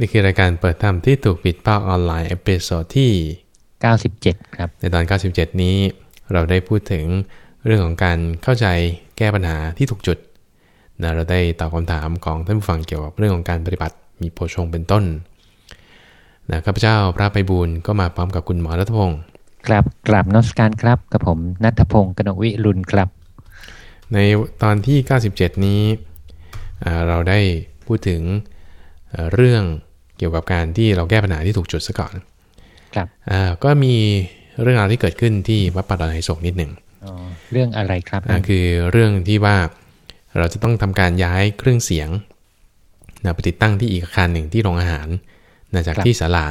นี่คือรายการเปิดธรรมที่ถูกปิดภาคออนไลน์ episode ที่ 97 ครับ ในตอน 97 นี้เราได้พูดถึงเรื่องของการเข้าใจแก้ปัญหาที่ถูกจุดนะเราได้ตอบคำถามของท่านผู้ฟังเกี่ยวกับเรื่องของการปฏิบัติมีโพชฌงค์เป็นต้นนะข้าพเจ้าพระไพบูลย์ก็มาพร้อมกับคุณหมอณัฐพงศ์ครับกราบนมัสการครับกับผมณัฐพงศ์กนกวิรุณครับ ในตอนที่ 97 นี้อ่าเราได้พูดถึงเอ่อเรื่อง เกี่ยวกับการที่เราแก้ปัญหาที่ถูกจุดซะก่อนครับอ่าก็มีเรื่องราวที่เกิดขึ้นที่วัดป่าดอนไฮโศกนิดหนึ่งอ๋อเรื่องอะไรครับอ่าคือเรื่องที่ว่าเราจะต้องทำการย้ายเครื่องเสียงนะไปติดตั้งที่อีกอาคารหนึ่งที่โรงอาหารนะจากที่ศาลา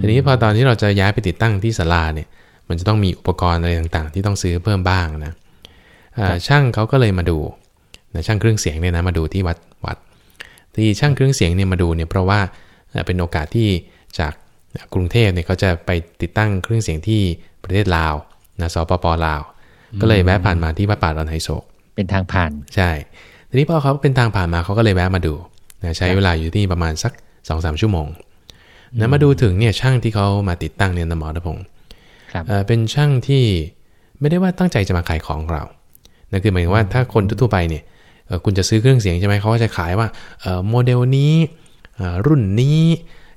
ทีนี้พอตอนที่เราจะย้ายไปติดตั้งที่ศาลาเนี่ย มันจะต้องมีอุปกรณ์อะไรต่างๆ ที่ต้องซื้อเพิ่มบ้างนะอ่าช่างเขาก็เลยมาดูนะช่างเครื่องเสียงเนี่ยนะมาดูที่วัดวัด ที่ช่างเครื่องเสียงเนี่ยมาดูเนี่ยเพราะว่าเอ่อเป็นโอกาสที่จากกรุงเทพเนี่ยเขาจะไปติดตั้งเครื่องเสียงที่ประเทศลาวนะสปปลาว ก็เลยแวะผ่านมาที่วัดป่าดอนไฮโศกเป็นทางผ่านใช่ทีนี้พอเขาเป็นทางผ่านมาเขาก็เลยแวะมาดูนะใช้เวลาอยู่ที่ประมาณสัก2อสชั่วโมงนะมาดูถึงเนี่ยช่างที่เขามาติดตั้งเนี่ยนะหมอทพงศ์ครับเอ่อเป็นช่างที่ไม่ได้ว่าตั้งใจจะมาขายของเรานะคือหมายถึงว่าถ้าคนทั่วๆไปเนี่ยเอ่อ คุณจะซื้อเครื่องเสียงใช่ไหมเขาก็จะขายว่าเอ่อโมเดลนี้เอ่อรุ่นนี้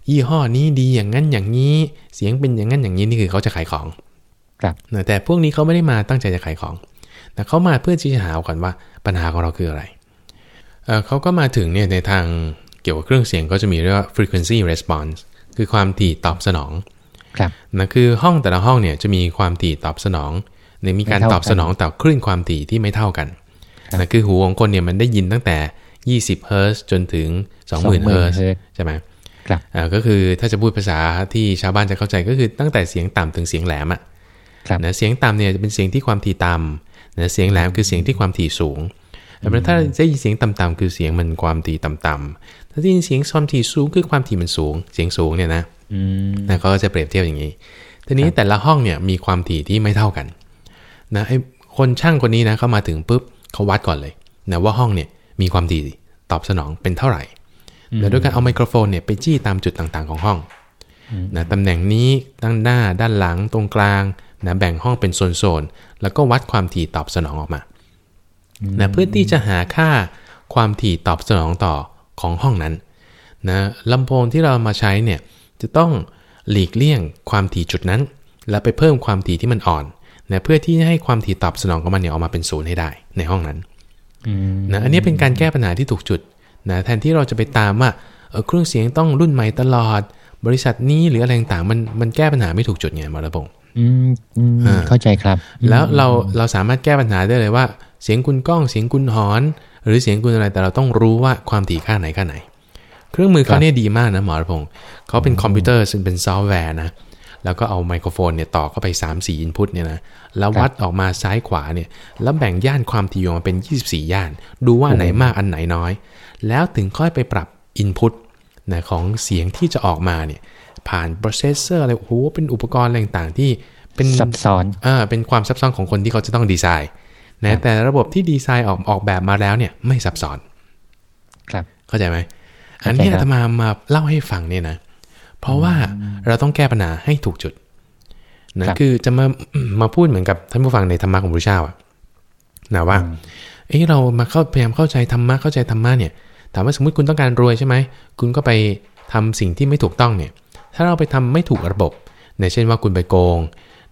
ยี่ห้อนี้ดีอย่างนั้นอย่างนี้ เสียงเป็นอย่างนั้นอย่างนี้นี่คือเขาจะขายของครับนะแต่พวกนี้เขาไม่ได้มาตั้งใจจะขายของแต่เขามาเพื่อที่จะหาก่อนว่าปัญหาของเราคืออะไรเอ่อเขาก็มาถึงเนี่ยในทางเกี่ยวกับเครื่องเสียงก็จะมีเรียกว่า frequency response คือความถี่ตอบสนองครับนะคือห้องแต่ละห้องเนี่ยจะมีความถี่ตอบสนองในมีการไม่เท่าตอบสนองต่อคลื่นความถี่ที่ไม่เท่ากัน นะคือหูของคนเนี่ยมันได้ยินตั้งแต่ 20เฮิร์ตซ์จนถึง 20,000เฮิร์ตซ์ใช่ไหมครับอ่าก็คือถ้าจะพูดภาษาที่ชาวบ้านจะเข้าใจก็คือตั้งแต่เสียงต่ำถึงเสียงแหลมอะครับนะเสียงต่ำเนี่ยจะเป็นเสียงที่ความถี่ต่ำนะเสียงแหลมคือเสียงที่ความถี่สูงแต่ถ้าได้ยินเสียงต่ำๆคือเสียงมันความถี่ต่ำๆถ้าได้ยินเสียงความถี่สูงคือความถี่มันสูง เสียงสูงเนี่ยนะอืมนะเขาก็จะเปรียบเทียบอย่างนี้ ทีนี้แต่ละห้องเนี่ยมีความถี่ที่ไม่เท่ากันนะไอ้คนช่างคนนี้นะเขามาถึงปุ๊บ เขาวัดก่อนเลยนะว่าห้องเนี่ยมีความถี่ตอบสนองเป็นเท่าไหร่แล้วด้วยการเอาไมโครโฟนเนี่ยไปจี้ตามจุดต่างๆของห้องนะตำแหน่งนี้ด้านหน้าด้านหลังตรงกลางนะแบ่งห้องเป็นโซนๆแล้วก็วัดความถี่ตอบสนองออกมานะเพื่อที่จะหาค่าความถี่ตอบสนองต่อของห้องนั้นนะลำโพงที่เรามาใช้เนี่ยจะต้องหลีกเลี่ยงความถี่จุดนั้น แล้วไปเพิ่มความถี่ที่มันอ่อน นะเพื่อที่จะให้ความถี่ตอบสนองของมันเนี่ยออกมาเป็นศูนย์ให้ได้ในห้องนั้นอืมนะอันนี้เป็นการแก้ปัญหาที่ถูกจุดนะแทนที่เราจะไปตามว่าเออเครื่องเสียงต้องรุ่นใหม่ตลอด บริษัทนี้หรืออะไรต่างๆมันมันแก้ปัญหาไม่ถูกจุดไงหมอระพงษ์อืมอืมอ่าเข้าใจครับ แล้วเราเราสามารถแก้ปัญหาได้เลยว่า เสียงคุณก้องเสียงคุณหอน หรือเสียงคุณอะไรแต่เราต้องรู้ว่าความถี่ค่าไหนค่าไหน เครื่องมือเขาเนี่ยดีมากนะหมอณัฐพงศ์เขาเป็นคอมพิวเตอร์ซึ่งเป็นซอฟต์แวร์นะ แล้วก็เอาไมโครโฟนเนี่ยต่อเข้าไป 3 4 input เนี่ยนะแล้ววัดออกมาซ้ายขวาเนี่ยแล้วแบ่งย่านความถี่ออกมาเป็น 24 ย่าน ดูว่าอันไหนมากอันไหนน้อย แล้วถึงค่อยไปปรับ input นะของเสียงที่จะออกมาเนี่ยผ่าน processor อะไรโอ้โหเป็นอุปกรณ์อะไรต่างๆที่เป็นซับซ้อนอ่าเป็นความซับซ้อนของคนที่เขาจะต้องดีไซน์นะแต่ระบบที่ดีไซน์ออกออกแบบมาแล้วเนี่ยไม่ซับซ้อน ครับเข้าใจไหมเข้าใจอันนี้ครับอาตมามาเล่าให้ฟังเนี่ยนะ เพราะว่าเราต้องแก้ปัญหาให้ถูกจุดนะครับคือจะมามาพูดเหมือนกับท่านผู้ฟังในธรรมะของพระเจ้าอะนะว่าเอ้เรามาเข้าพยายามเข้าใจธรรมะเข้าใจธรรมะเนี่ยถามว่าสมมติคุณต้องการรวยใช่ไหมคุณก็ไปทำสิ่งที่ไม่ถูกต้องเนี่ย ถ้าเราไปทำไม่ถูกระบบนะเช่นว่าคุณไปโกง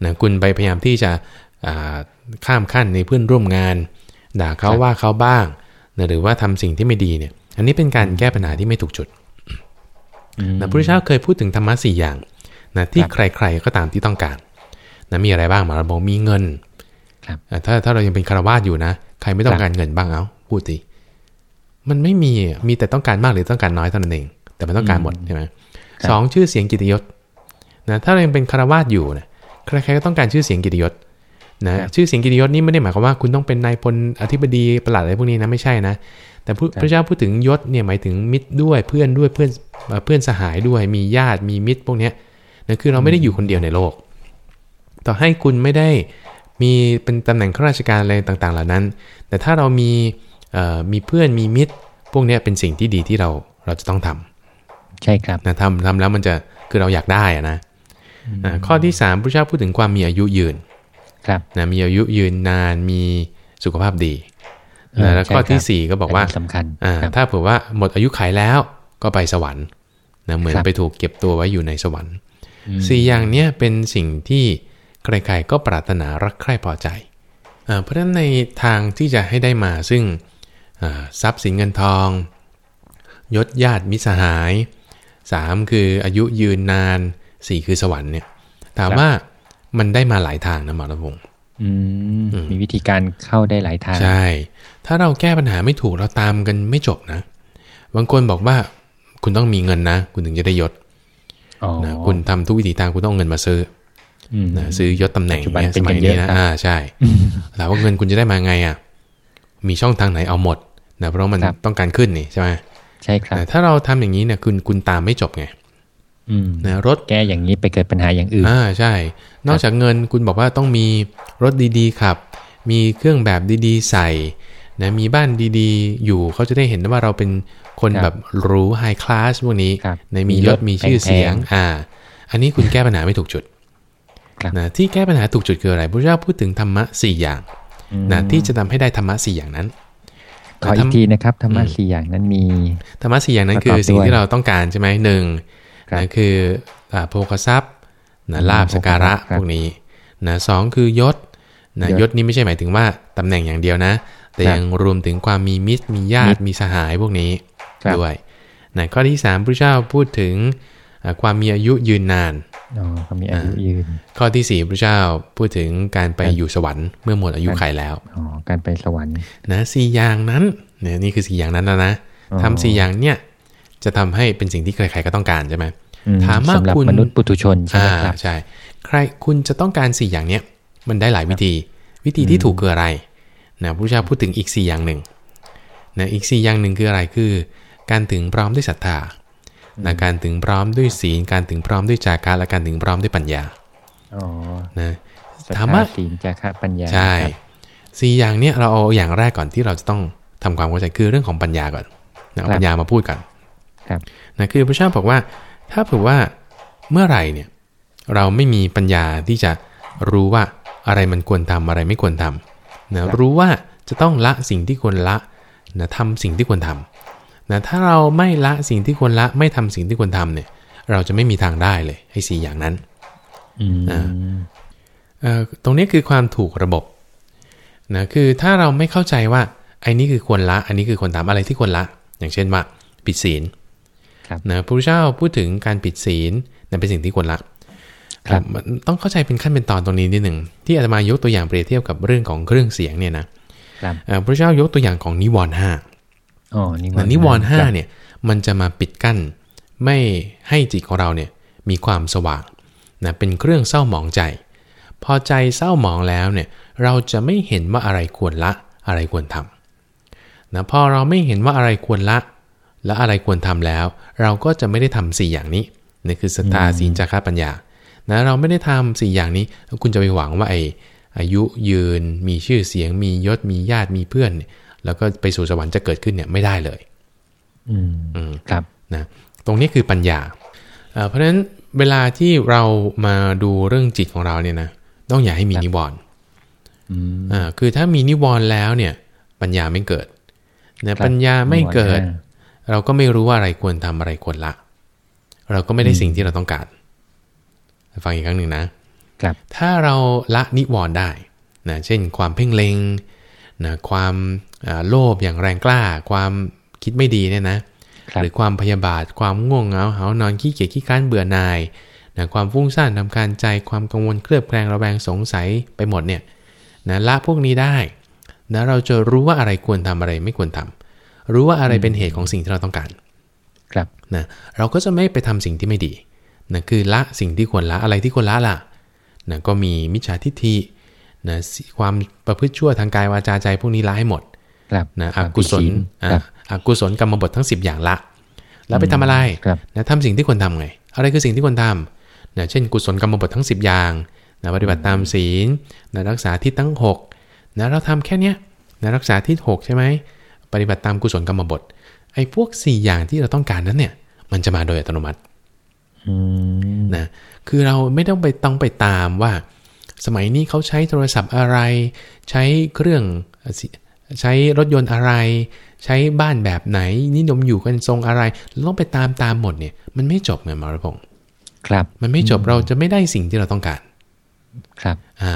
นะคุณไปพยายามที่จะอ่าข้ามขั้นในเพื่อนร่วมงาน ด่าเขาว่าเขาบ้างนะหรือว่าทำสิ่งที่ไม่ดีเนี่ย อันนี้เป็นการแก้ปัญหาที่ไม่ถูกจุดอืม นะพระพุทธเจ้าเคยพูดถึงธรรมะสี่อย่างนะที่ครับใครๆก็ตามที่ต้องการนะมีอะไรบ้างหมาเราบอกมีเงินครับอะถ้าถ้าเรายังเป็นคารวาสอยู่นะ ใครไม่ต้องการเงินบ้างเอาพูดสิมันไม่มีอะมีแต่ต้องการมากหรือต้องการน้อยเท่านั้นเอง แต่มันต้องการหมดใช่ไหมครับสองชื่อเสียงกิตติยศนะถ้าเรายังเป็นคารวาสอยู่นะใครๆก็ต้องการชื่อเสียงกิตติยศนะชื่อเสียงกิตติยศนี่ไม่ได้หมายความว่าคุณต้องเป็นนายพลอธิบดีประหลัดอะไรพวกนี้นะไม่ใช่นะ แต่พระพระเจ้าพูดถึงยศเนี่ยหมายถึงมิตรด้วยเพื่อนด้วยเพื่อนเอ่อเพื่อนสหายด้วยมีญาติมีมิตรพวกเนี้ยนะคือเราไม่ได้อยู่คนเดียวในโลก ต่อให้คุณไม่ได้มีเป็นตำแหน่งข้าราชการอะไรต่างๆ เหล่านั้น แต่ถ้าเรามีเอ่อมีเพื่อนมีมิตร พวกเนี้ยเป็นสิ่งที่ดีที่เราเราจะต้องทใช่ครับนะทำทำแล้วมันจะคือเราอยากได้อะนะอ่าข้อที่สามพระเจ้าพูดถึงความมีอายุยืนครับนะมีอายุยืนนานมีสุขภาพดีเออ นะแล้วใช่ข้อที่ครับสี่ก็บอกว่านนี้สำคัญอ่าครับถ้าเผื่อว่าหมดอายุขัยแล้วก็ไปสวรรค์นะเหมือนครับไปถูกเก็บตัวไว้อยู่ในสวรรค์อืมสี่อย่างเนี้ยเป็นสิ่งที่ใครๆก็ปรารถนารักใคร่พอใจอ่าเพราะฉะนั้นในทางที่จะให้ได้มาซึ่งอ่าทรัพย์สินเงินทอง ยศญาติมิตรสหายสามคืออายุยืนนานสี่คือสวรรค์เนี่ยถามว่ามันได้มาหลายทางนะหมอระพงษ์อื มอืมมีวิธีการเข้าได้หลายทางใช่ ถ้าเราแก้ปัญหาไม่ถูกเราตามกันไม่จบนะบางคนบอกว่าคุณต้องมีเงินนะ คุณถึงจะได้ยศอ๋อนะคุณทำทุกวิถีทางคุณต้องเอาเงินมาซื้ออืมนะซื้อยศตำแหน่งปัจจุบันเนี่ยเป็สนมัยกันเยนี้อะนะครับอ่าใช่ถามว่าเงินคุณจะได้มาไงอะ มีช่องทางไหนเอาหมดนะเพราะมันครับต้องการขึ้นนี่ใช่ไหมใช่ครับแต่ถ้าเราทำอย่างนี้เนี่ยคุณคุณตามไม่จบไงอืม นะรถแก้อย่างนี้ไปเกิดปัญหาอย่างอื่นอ่าใช่ นอกจากเงินคุณบอกว่าต้องมีรถดีๆขับ มีเครื่องแบบดีๆ ใส่นะมีบ้านดีๆ อยู่เขาจะได้เห็นว่าเราเป็นคนครับแบบหรูไฮคลาสพวกนี้ครับในมีมียรศถมีชื่อแพงๆเสียงอ่า อันนี้คุณแก้ปัญหาไม่ถูกจุดครับนะที่แก้ปัญหาถูกจุดคืออะไรพระเจ้าพูดถึงธรรมะสี่อย่างอืมนะที่จะทำให้ได้ธรรมะสี่อย่างนั้นขออีกทีนะครับธรรมะสี่อย่างนั้นมีธรรมะสี่อย่างนั้นประคืกอบอสิ่งด้วยที่เราต้องการใช่ไหมหนึ่งครับ นะคืออ่าโภคทรัพย์นะอืมลาบสการะครับพวกนี้นะสองคือยศนะยศยศนี่ไม่ใช่หมายถึงว่าตำแหน่งอย่างเดียวนะ แต่ครับยังรวมถึงความมีมิตรมีญามิติตรมีสหายพวกนี้ครับด้วยนะข้อที่สามพระเจ้าพูดถึงอ่าความมีอายุยืนนานอ๋อเขามีอายุยืน ข้อที่สี่พระเจ้าพูดถึงการไปครับอยู่สวรรค์เมื่อหมดอายุครับขัยแล้วอ๋อการไปสวรรค์นะสี่อย่างนั้นเนี่ยนี่คือสี่อย่างนั้นแล้วนะอ๋อทำสี่อย่างเนี่ย จะทำให้เป็นสิ่งที่ใครๆก็ต้องการใช่ไหมอืถามว่าสำหรับคุณมนุษย์ปุถุชนใช่ไหมอ่าครับใช่ใครคุณจะต้องการสี่อย่างเนี้ยมันได้หลายวิธี วิธีที่ถูกคืออะไรนะพระเจ้าพูดถึงอีกสี่อย่างหนึ่งนะอีกสี่อย่างหนึ่งคืออะไรคือ การถึงพร้อมด้วยศรัทธานะการถึงพร้อมด้วยศีล การถึงพร้อมด้วยจาการและการถึงพร้อมด้วยปัญญาอ๋อนะศรัทถามธาว่าศีลจาคะปัญญาใช่ครับสี่อย่างเนี้ยเราเอาอย่างแรกก่อนที่เราจะต้องทำความเข้าใจคือเรื่องของปัญญาก่อนนะเอาปัญญามาพูดก่อน ครับนะคือพระเจ้าบอกว่า ถ้าเผื่อว่าเมื่อไหร่เนี่ยเราไม่มีปัญญาที่จะรู้ว่าอะไรมันควรทำอะไรไม่ควรทำนะรู้ว่าจะต้องละสิ่งที่ควรละนะทำสิ่งที่ควรทำนะถ้าเราไม่ละสิ่งที่ควรละ ไม่ทำสิ่งที่ควรทำเนี่ย เราจะไม่มีทางได้เลยไอ้สี่อย่างนั้นอืมอ่าเอ่อตรงนี้คือความถูกระบบนะคือถ้าเราไม่เข้าใจว่าไอ้นี่คือควรละ อันนี้คือควรทำอะไรที่ควรละ อย่างเช่นว่าผิดศีล ครับนะพระพุทธเจ้าพูดถึงการผิดศีลนั่นเป็นสิ่งที่ควรละครับมันต้องเข้าใจเป็นขั้นเป็นตอนตรงนี้นิดหนึ่งที่อาตมายกตัวอย่างเปรียบเทียบกับเรื่องของเครื่องเสียงเนี่ยนะครับเอ่อพระเจ้ายกตัวอย่างของนิวรณ์ห้าอ๋อนิวรนะณ์นิวรณ์ห้าครับเนี่ยมันจะมาปิดกั้น ไม่ให้จิตของเราเนี่ยมีความสว่างนะเป็นเครื่องเศร้าหมองใจ พอใจเศร้าหมองแล้วเนี่ยเราจะไม่เห็นว่าอะไรควรละอะไรควรทำนะพอเราไม่เห็นว่าอะไรควรละ และอะไรควรทำแล้ว เราก็จะไม่ได้ทำสี่อย่างนี้นี่คือศรัทธาศีลจาระปัญญานะเราไม่ได้ทำสี่อย่างนี้แล้วคุณจะไปหวังว่าไอ้อายุยืนมีชื่อเสียง มียศมีญาติมีเพื่อนเนี่ยแล้วก็ไปสู่สวรรค์จะเกิดขึ้นเนี่ยไม่ได้เลย อืมอืมครับนะตรงนี้คือปัญญาเอ่อเพราะฉะนั้นเวลาที่เรามาดูเรื่องจิตของเราเนี่ยนะต้องอย่าให้มีครับนิวรณ์อืมอ่าคือถ้ามีนิวรณ์แล้วเนี่ย ปัญญาไม่เกิดนะครับปัญญาไม่เกิดนิวรณ์ห้ เราก็ไม่รู้ว่าอะไรควรทำอะไรควรละ เราก็ไม่ได้สิ่งที่เราต้องการ ฟังอีกครั้งหนึ่งนะครับถ้าเราละนิวรณ์ได้นะเช่น ความเพ่งเล็งนะความอ่าโลภอย่างแรงกล้า ความคิดไม่ดีเนี่ยนะครับหรือความพยาบาท ความง่วงเหงาหานอนขี้เกียจขี้ค้านเบื่อหน่ายนะความฟุ้งซ่านทำการใจความกังวลเคลือบแคลงระแวงสงสัยไปหมดเนี่ยนะละพวกนี้ได้นะเราจะรู้ว่าอะไรควรทำอะไรไม่ควรทำ รู้ว่าอะไรเป็นเหตุของสิ่งที่เราต้องการ ครับนะเราก็จะไม่ไปทำสิ่งที่ไม่ดีนะคือละสิ่งที่ควรละอะไรที่ควรละล่ะนะก็มีมิจฉาทิฏฐินะสิความประพฤติชั่วทางกายวาจาใจพวกนี้ละให้หมดครับนะอกุศลครัอะบอกุศลกรรมบททั้ง 10 อย่างละ แล้วไปทำอะไรครับนะทำสิ่งที่ควรทำไง อะไรคือสิ่งที่ควรทำนะเช่น กุศลกรรมบททั้ง 10 อย่างนะปฏิบัติตามศีลนะรักษาที่ทั้ง6นะเราทำแค่เนี้ยนะรักษาที่ 6 ใช่ไหม ปฏิบัติตามกุศลกรรมบทไอ้พวก4อย่างที่เราต้องการนั้นเนี่ย มันจะมาโดยอัตโนมัติอืมนะคือเราไม่ต้องไปต้องไปตามว่า สมัยนี้เขาใช้โทรศัพท์อะไร ใช้เครื่องใช้รถยนต์อะไร ใช้บ้านแบบไหน นิยมอยู่กันทรงอะไรเราต้องไปตามตามหมดเนี่ย มันไม่จบไงมารพงศ์ครับ มันไม่จบเราจะไม่ได้สิ่งที่เราต้องการ ครับ อ่า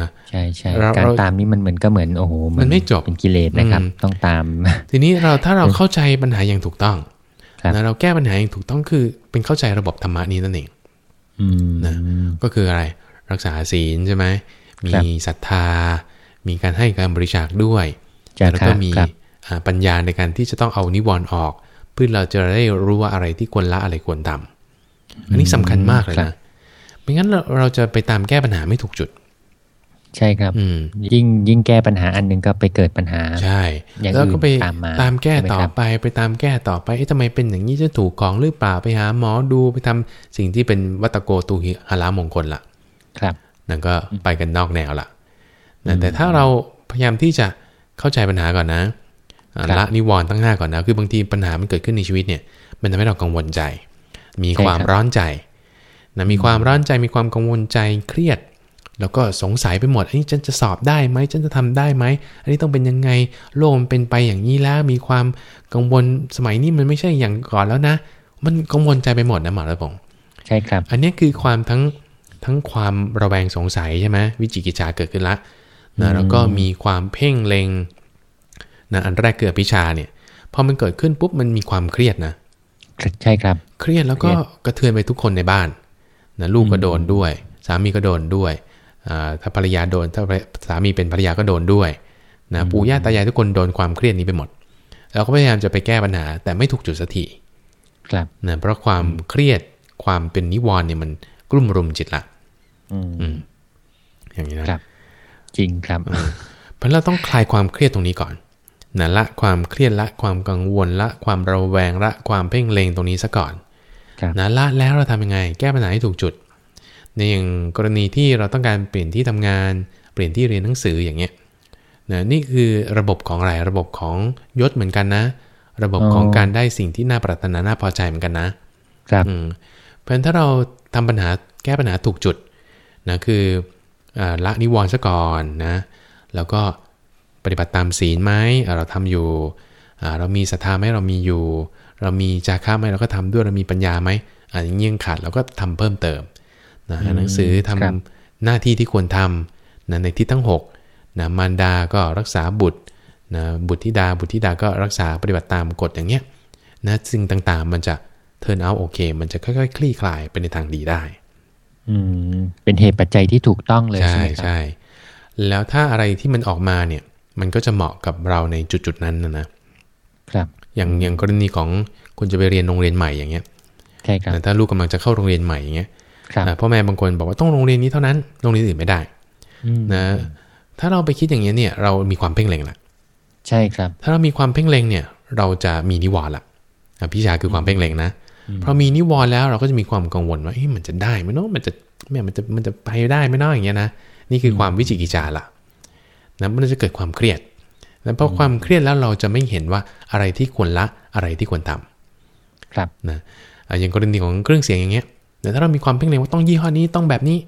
นะใช่ใช่เราการเราตามนี้มันเหมือนก็เหมือนโอ้โหมันไม่จบเป็นกิเลสนะครับอืมต้องตาม ทีนี้เราถ้าเราเข้าใจปัญหาอย่างถูกต้องครับนะเราแก้ปัญหาอย่างถูกต้องคือเป็นเข้าใจระบบธรรมะนี้นั่นเองอืมนะก็คืออะไรรักษาศีลใช่ไหมมีครับศรัทธา มีการให้การบริจาคด้วยจาแล้วคะก็มีครับอ่าปัญญาในการที่จะต้องเอานิวรณ์ออก เพื่อเราจะได้รู้ว่าอะไรที่ควรละอะไรควรทำอันนี้สำคัญมากเลยครันะบไม่งั้นเราเราจะไปตามแก้ปัญหาไม่ถูกจุด ใช่ครับอืมยิ่งยิ่งแก้ปัญหาอันหนึงก็ไปเกิดปัญหา ใช่อย่างแล้วก็ไปอื่นตามมาตามแก้ใช่ไหมต่อครับไปไปตามแก้ต่อไปเอ๊ะทำไมเป็นอย่างนี้จะถูกของหรือเปล่าไปหาหมอดูไปทำสิ่งที่เป็นวัตโกตูหิหารามงคลละครับนั่นก็ไปกันนอกแนวละนะแต่ถ้าเราพยายามที่จะเข้าใจปัญหาก่อนนะอ่าครับละนิวรณ์ตั้งหน้าก่อนนะคือบางทีปัญหามันเกิดขึ้นในชีวิตเนี่ย มันทำให้เรากังวลใจ มีใช่ความครับร้อนใจนะมีความร้อนใจมีความกังวลใจเครียด แล้วก็สงสัยไปหมด อันนี้ฉันจะสอบได้ไหมฉันจะทำได้ไหม อันนี้ต้องเป็นยังไง โลกมันเป็นไปอย่างนี้แล้ว มีความกังวลสมัยนี้มันไม่ใช่อย่างก่อนแล้วนะ มันกังวลใจไปหมดนะหมอระพงษ์ใช่ครับ อันเนี้ยคือความทั้งทั้งความระแวงสงสัยใช่ไหมวิจิกิจฉาเกิดขึ้นละนะแล้วก็มีความเพ่งเล็งนะอันแรกเกิดพิชาเนี่ยพอมันเกิดขึ้นปุ๊บมันมีความเครียดนะใช่ครับ เครียดแล้วก็เครียดกระเทือนไปทุกคนในบ้านนะลูกก็โดนด้วย สามีก็โดนด้วยอ่า ถ้าภรรยาโดน ถ้าสามีเป็นภรรยาก็โดนด้วยนะปู่ย่าตายายทุกคนโดนความเครียดนี้ไปหมด เราก็พยายามจะไปแก้ปัญหา แต่ไม่ถูกจุดสักทีครับนะเพราะความเครียดความเป็นนิวรณ์เนี่ยมันกลุ่มรุมจิตละอืมอืมอย่างนี้นะครับ จริงครับ เพราะเราต้องคลายความเครียดตรงนี้ก่อนนะละความเครียดละความกังวลละความระแวงละความเพ่งเล็งตรงนี้ซะก่อนครับนะละแล้วเราทำยังไง แก้ปัญหาให้ถูกจุด ในอย่างกรณีที่เราต้องการเปลี่ยนที่ทำงาน เปลี่ยนที่เรียนหนังสืออย่างเงี้ยนะนี่คือระบบของอะไรระบบของยศเหมือนกันนะ ระบบของอ๋อการได้สิ่งที่น่าปรารถนาน่าพอใจเหมือนกันนะครับอืมเพราะฉะนั้นถ้าเราทำปัญหาแก้ปัญหาถูกจุดนะคืออาละนิวรณ์ซะก่อนนะแล้วก็ปฏิบัติตามศีลไหมอ่าเราทำอยู่อ่าเรามีศรัทธาไหมเรามีอยู่ เรามีจาคะไหมเราก็ทำด้วยเรามีปัญญาไหมอ่าอย่างนี้ยังขาดเราก็ทำเพิ่มเติม นะอ่านหนังสือทำครับหน้าที่ที่ควรทำนะในที่ทั้ง6นะมารดาก็รักษาบุตรนะบุตรธิดาบุตรธิดาก็รักษาปฏิบัติตามกฎอย่างเงี้ยนะสิ่งต่างๆ มันจะเทิร์นเอาโอเค มันจะค่อยๆ คลี่คลายไปในทางดีได้ อืมเป็นเหตุปัจจัยที่ถูกต้องเลยใช่ใช่ไหมครับใช่แล้วถ้าอะไรที่มันออกมาเนี่ย มันก็จะเหมาะกับเราในจุดๆนั้นนะนะครับอย่างอย่างกรณีของคุณจะไปเรียนโรงเรียนใหม่อย่างเงี้ยใช่ครับถ้าลูกกำลังจะเข้าโรงเรียนใหม่อย่างเงี้ยครับอ่า พ่อแม่บางคนบอกว่าต้องโรงเรียนนี้เท่านั้นโรงเรียนอื่นไม่ได้อืมนะถ้าเราไปคิดอย่างเงี้ยเนี่ย เรามีความเพ่งเล็งละใช่ครับ ถ้าเรามีความเพ่งเล็งเนี่ย เราจะมีนิวรณ์ละอะพิชาคือความเพ่งเล็งนะพอมีนิวรณ์แล้วเราก็จะมีความกังวลว่าเฮ้ยมันจะได้ไหมเนาะมันจะแม่มันจะมันจะไปได้ไหมเนาะอย่างเงี้ยนะนี่คือความวิจิกิจฉาละนะมันจะเกิดความเครียด แล้วพอความเครียดแล้วเราจะไม่เห็นว่าอะไรที่ควรละอะไรที่ควรทำครับนะอะอย่างกรณีของเครื่องเสียงอย่างเงี้ย แต่ถ้าเรามีความเพ่งเล็งว่าต้องยี่ห้อนี้ต้องแบบนี้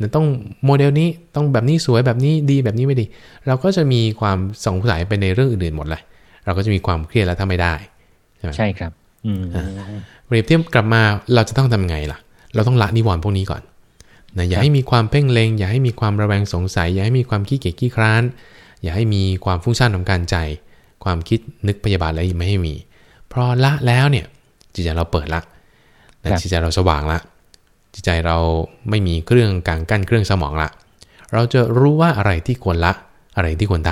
นะต้องโมเดลนี้ต้องแบบนี้สวยแบบนี้ดีแบบนี้ไม่ดี เราก็จะมีความสงสัยไปในเรื่องอื่นๆหมดเลยเราก็จะมีความเครียดแล้วถ้าไม่ได้ใช่ครับอืมเปรียบเทียบกลับมาเราจะต้องทำไงล่ะ เราต้องละนิวรณ์พวกนี้ก่อนนะอย่าให้มีความเพ่งเล็งอย่าให้มีความระแวงสงสัย อย่าให้มีความขี้เกียจขี้คร้าน อย่าให้มีความฟุ้งซ่านของการใจ ความคิดนึกพยาบาทอะไรไม่ให้มี เพราะละแล้วเนี่ยจิตใจเราเปิดละนะจิตใจเราสว่างละ จิตใจเราไม่มีเครื่องกลางกั้นเครื่องสมองละ เราจะรู้ว่าอะไรที่ควรละ อะไรที่ควรท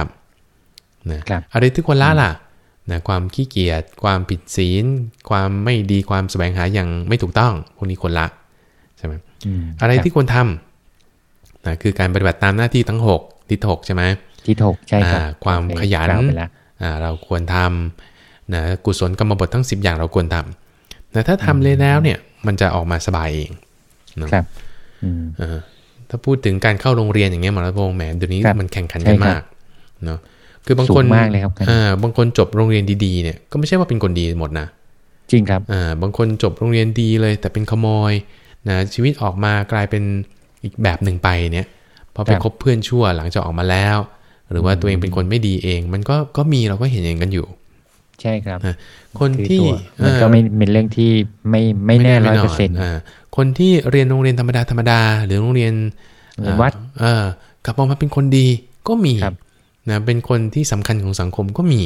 ำนะครับอะไรที่ควรละล่ะนะความขี้เกียจความผิดศีล ความไม่ดีความแสวงหาอย่างไม่ถูกต้องพวกนี้ควรละใช่ไหมมอะไรคบที่ควรทำนะคือการปฏิบัติตามหน้าที่ทั้ง 6ทิศหกใช่ไหมที่ถกใช่ครับอ่าความขยันกล่าวไปแล้วอ่าเราควรทำนะกุศลกรรมบททั้ง 10 อย่างเราควรทำแต่ถ้าทำเลยแล้วเนี่ยมันจะออกมาสบายเองเนอะครับอืมเออถ้าพูดถึงการเข้าโรงเรียนอย่างเงี้ยหมอรัตพงษ์แหมเดี๋ยวนี้ครับมันแข่งขันใช่กันครับมากเนาะคือบางคนสูงมากเลยครับอ่าบางคนจบโรงเรียนดีๆเนี่ยก็ไม่ใช่ว่าเป็นคนดีหมดนะจริงครับอ่าบางคนจบโรงเรียนดีเลย แต่เป็นขโมยนะชีวิตออกมากลายเป็นอีกแบบหนึ่งไปเนี่ยพอไปครับคบเพื่อนชั่วหลังจากออกมาแล้ว หรือว่าตัวเองเป็นคนไม่ดีเอง มันก็ก็มีเราก็เห็นอย่างกันอยู่ ใช่ครับนะคนคือที่ตัวมันเอ่อก็ไม่เป็นเรื่องที่ไม่ไม่แน่ร้อยนเปอร์เซ็นต์า คนที่เรียนโรงเรียนธรรมดาธรรมดาหรือโรงเรียนโรงเรียนวัดเออกลับออกมาเป็นคนดีก็มีครับนะเป็นคนที่สำคัญของสังคมก็มี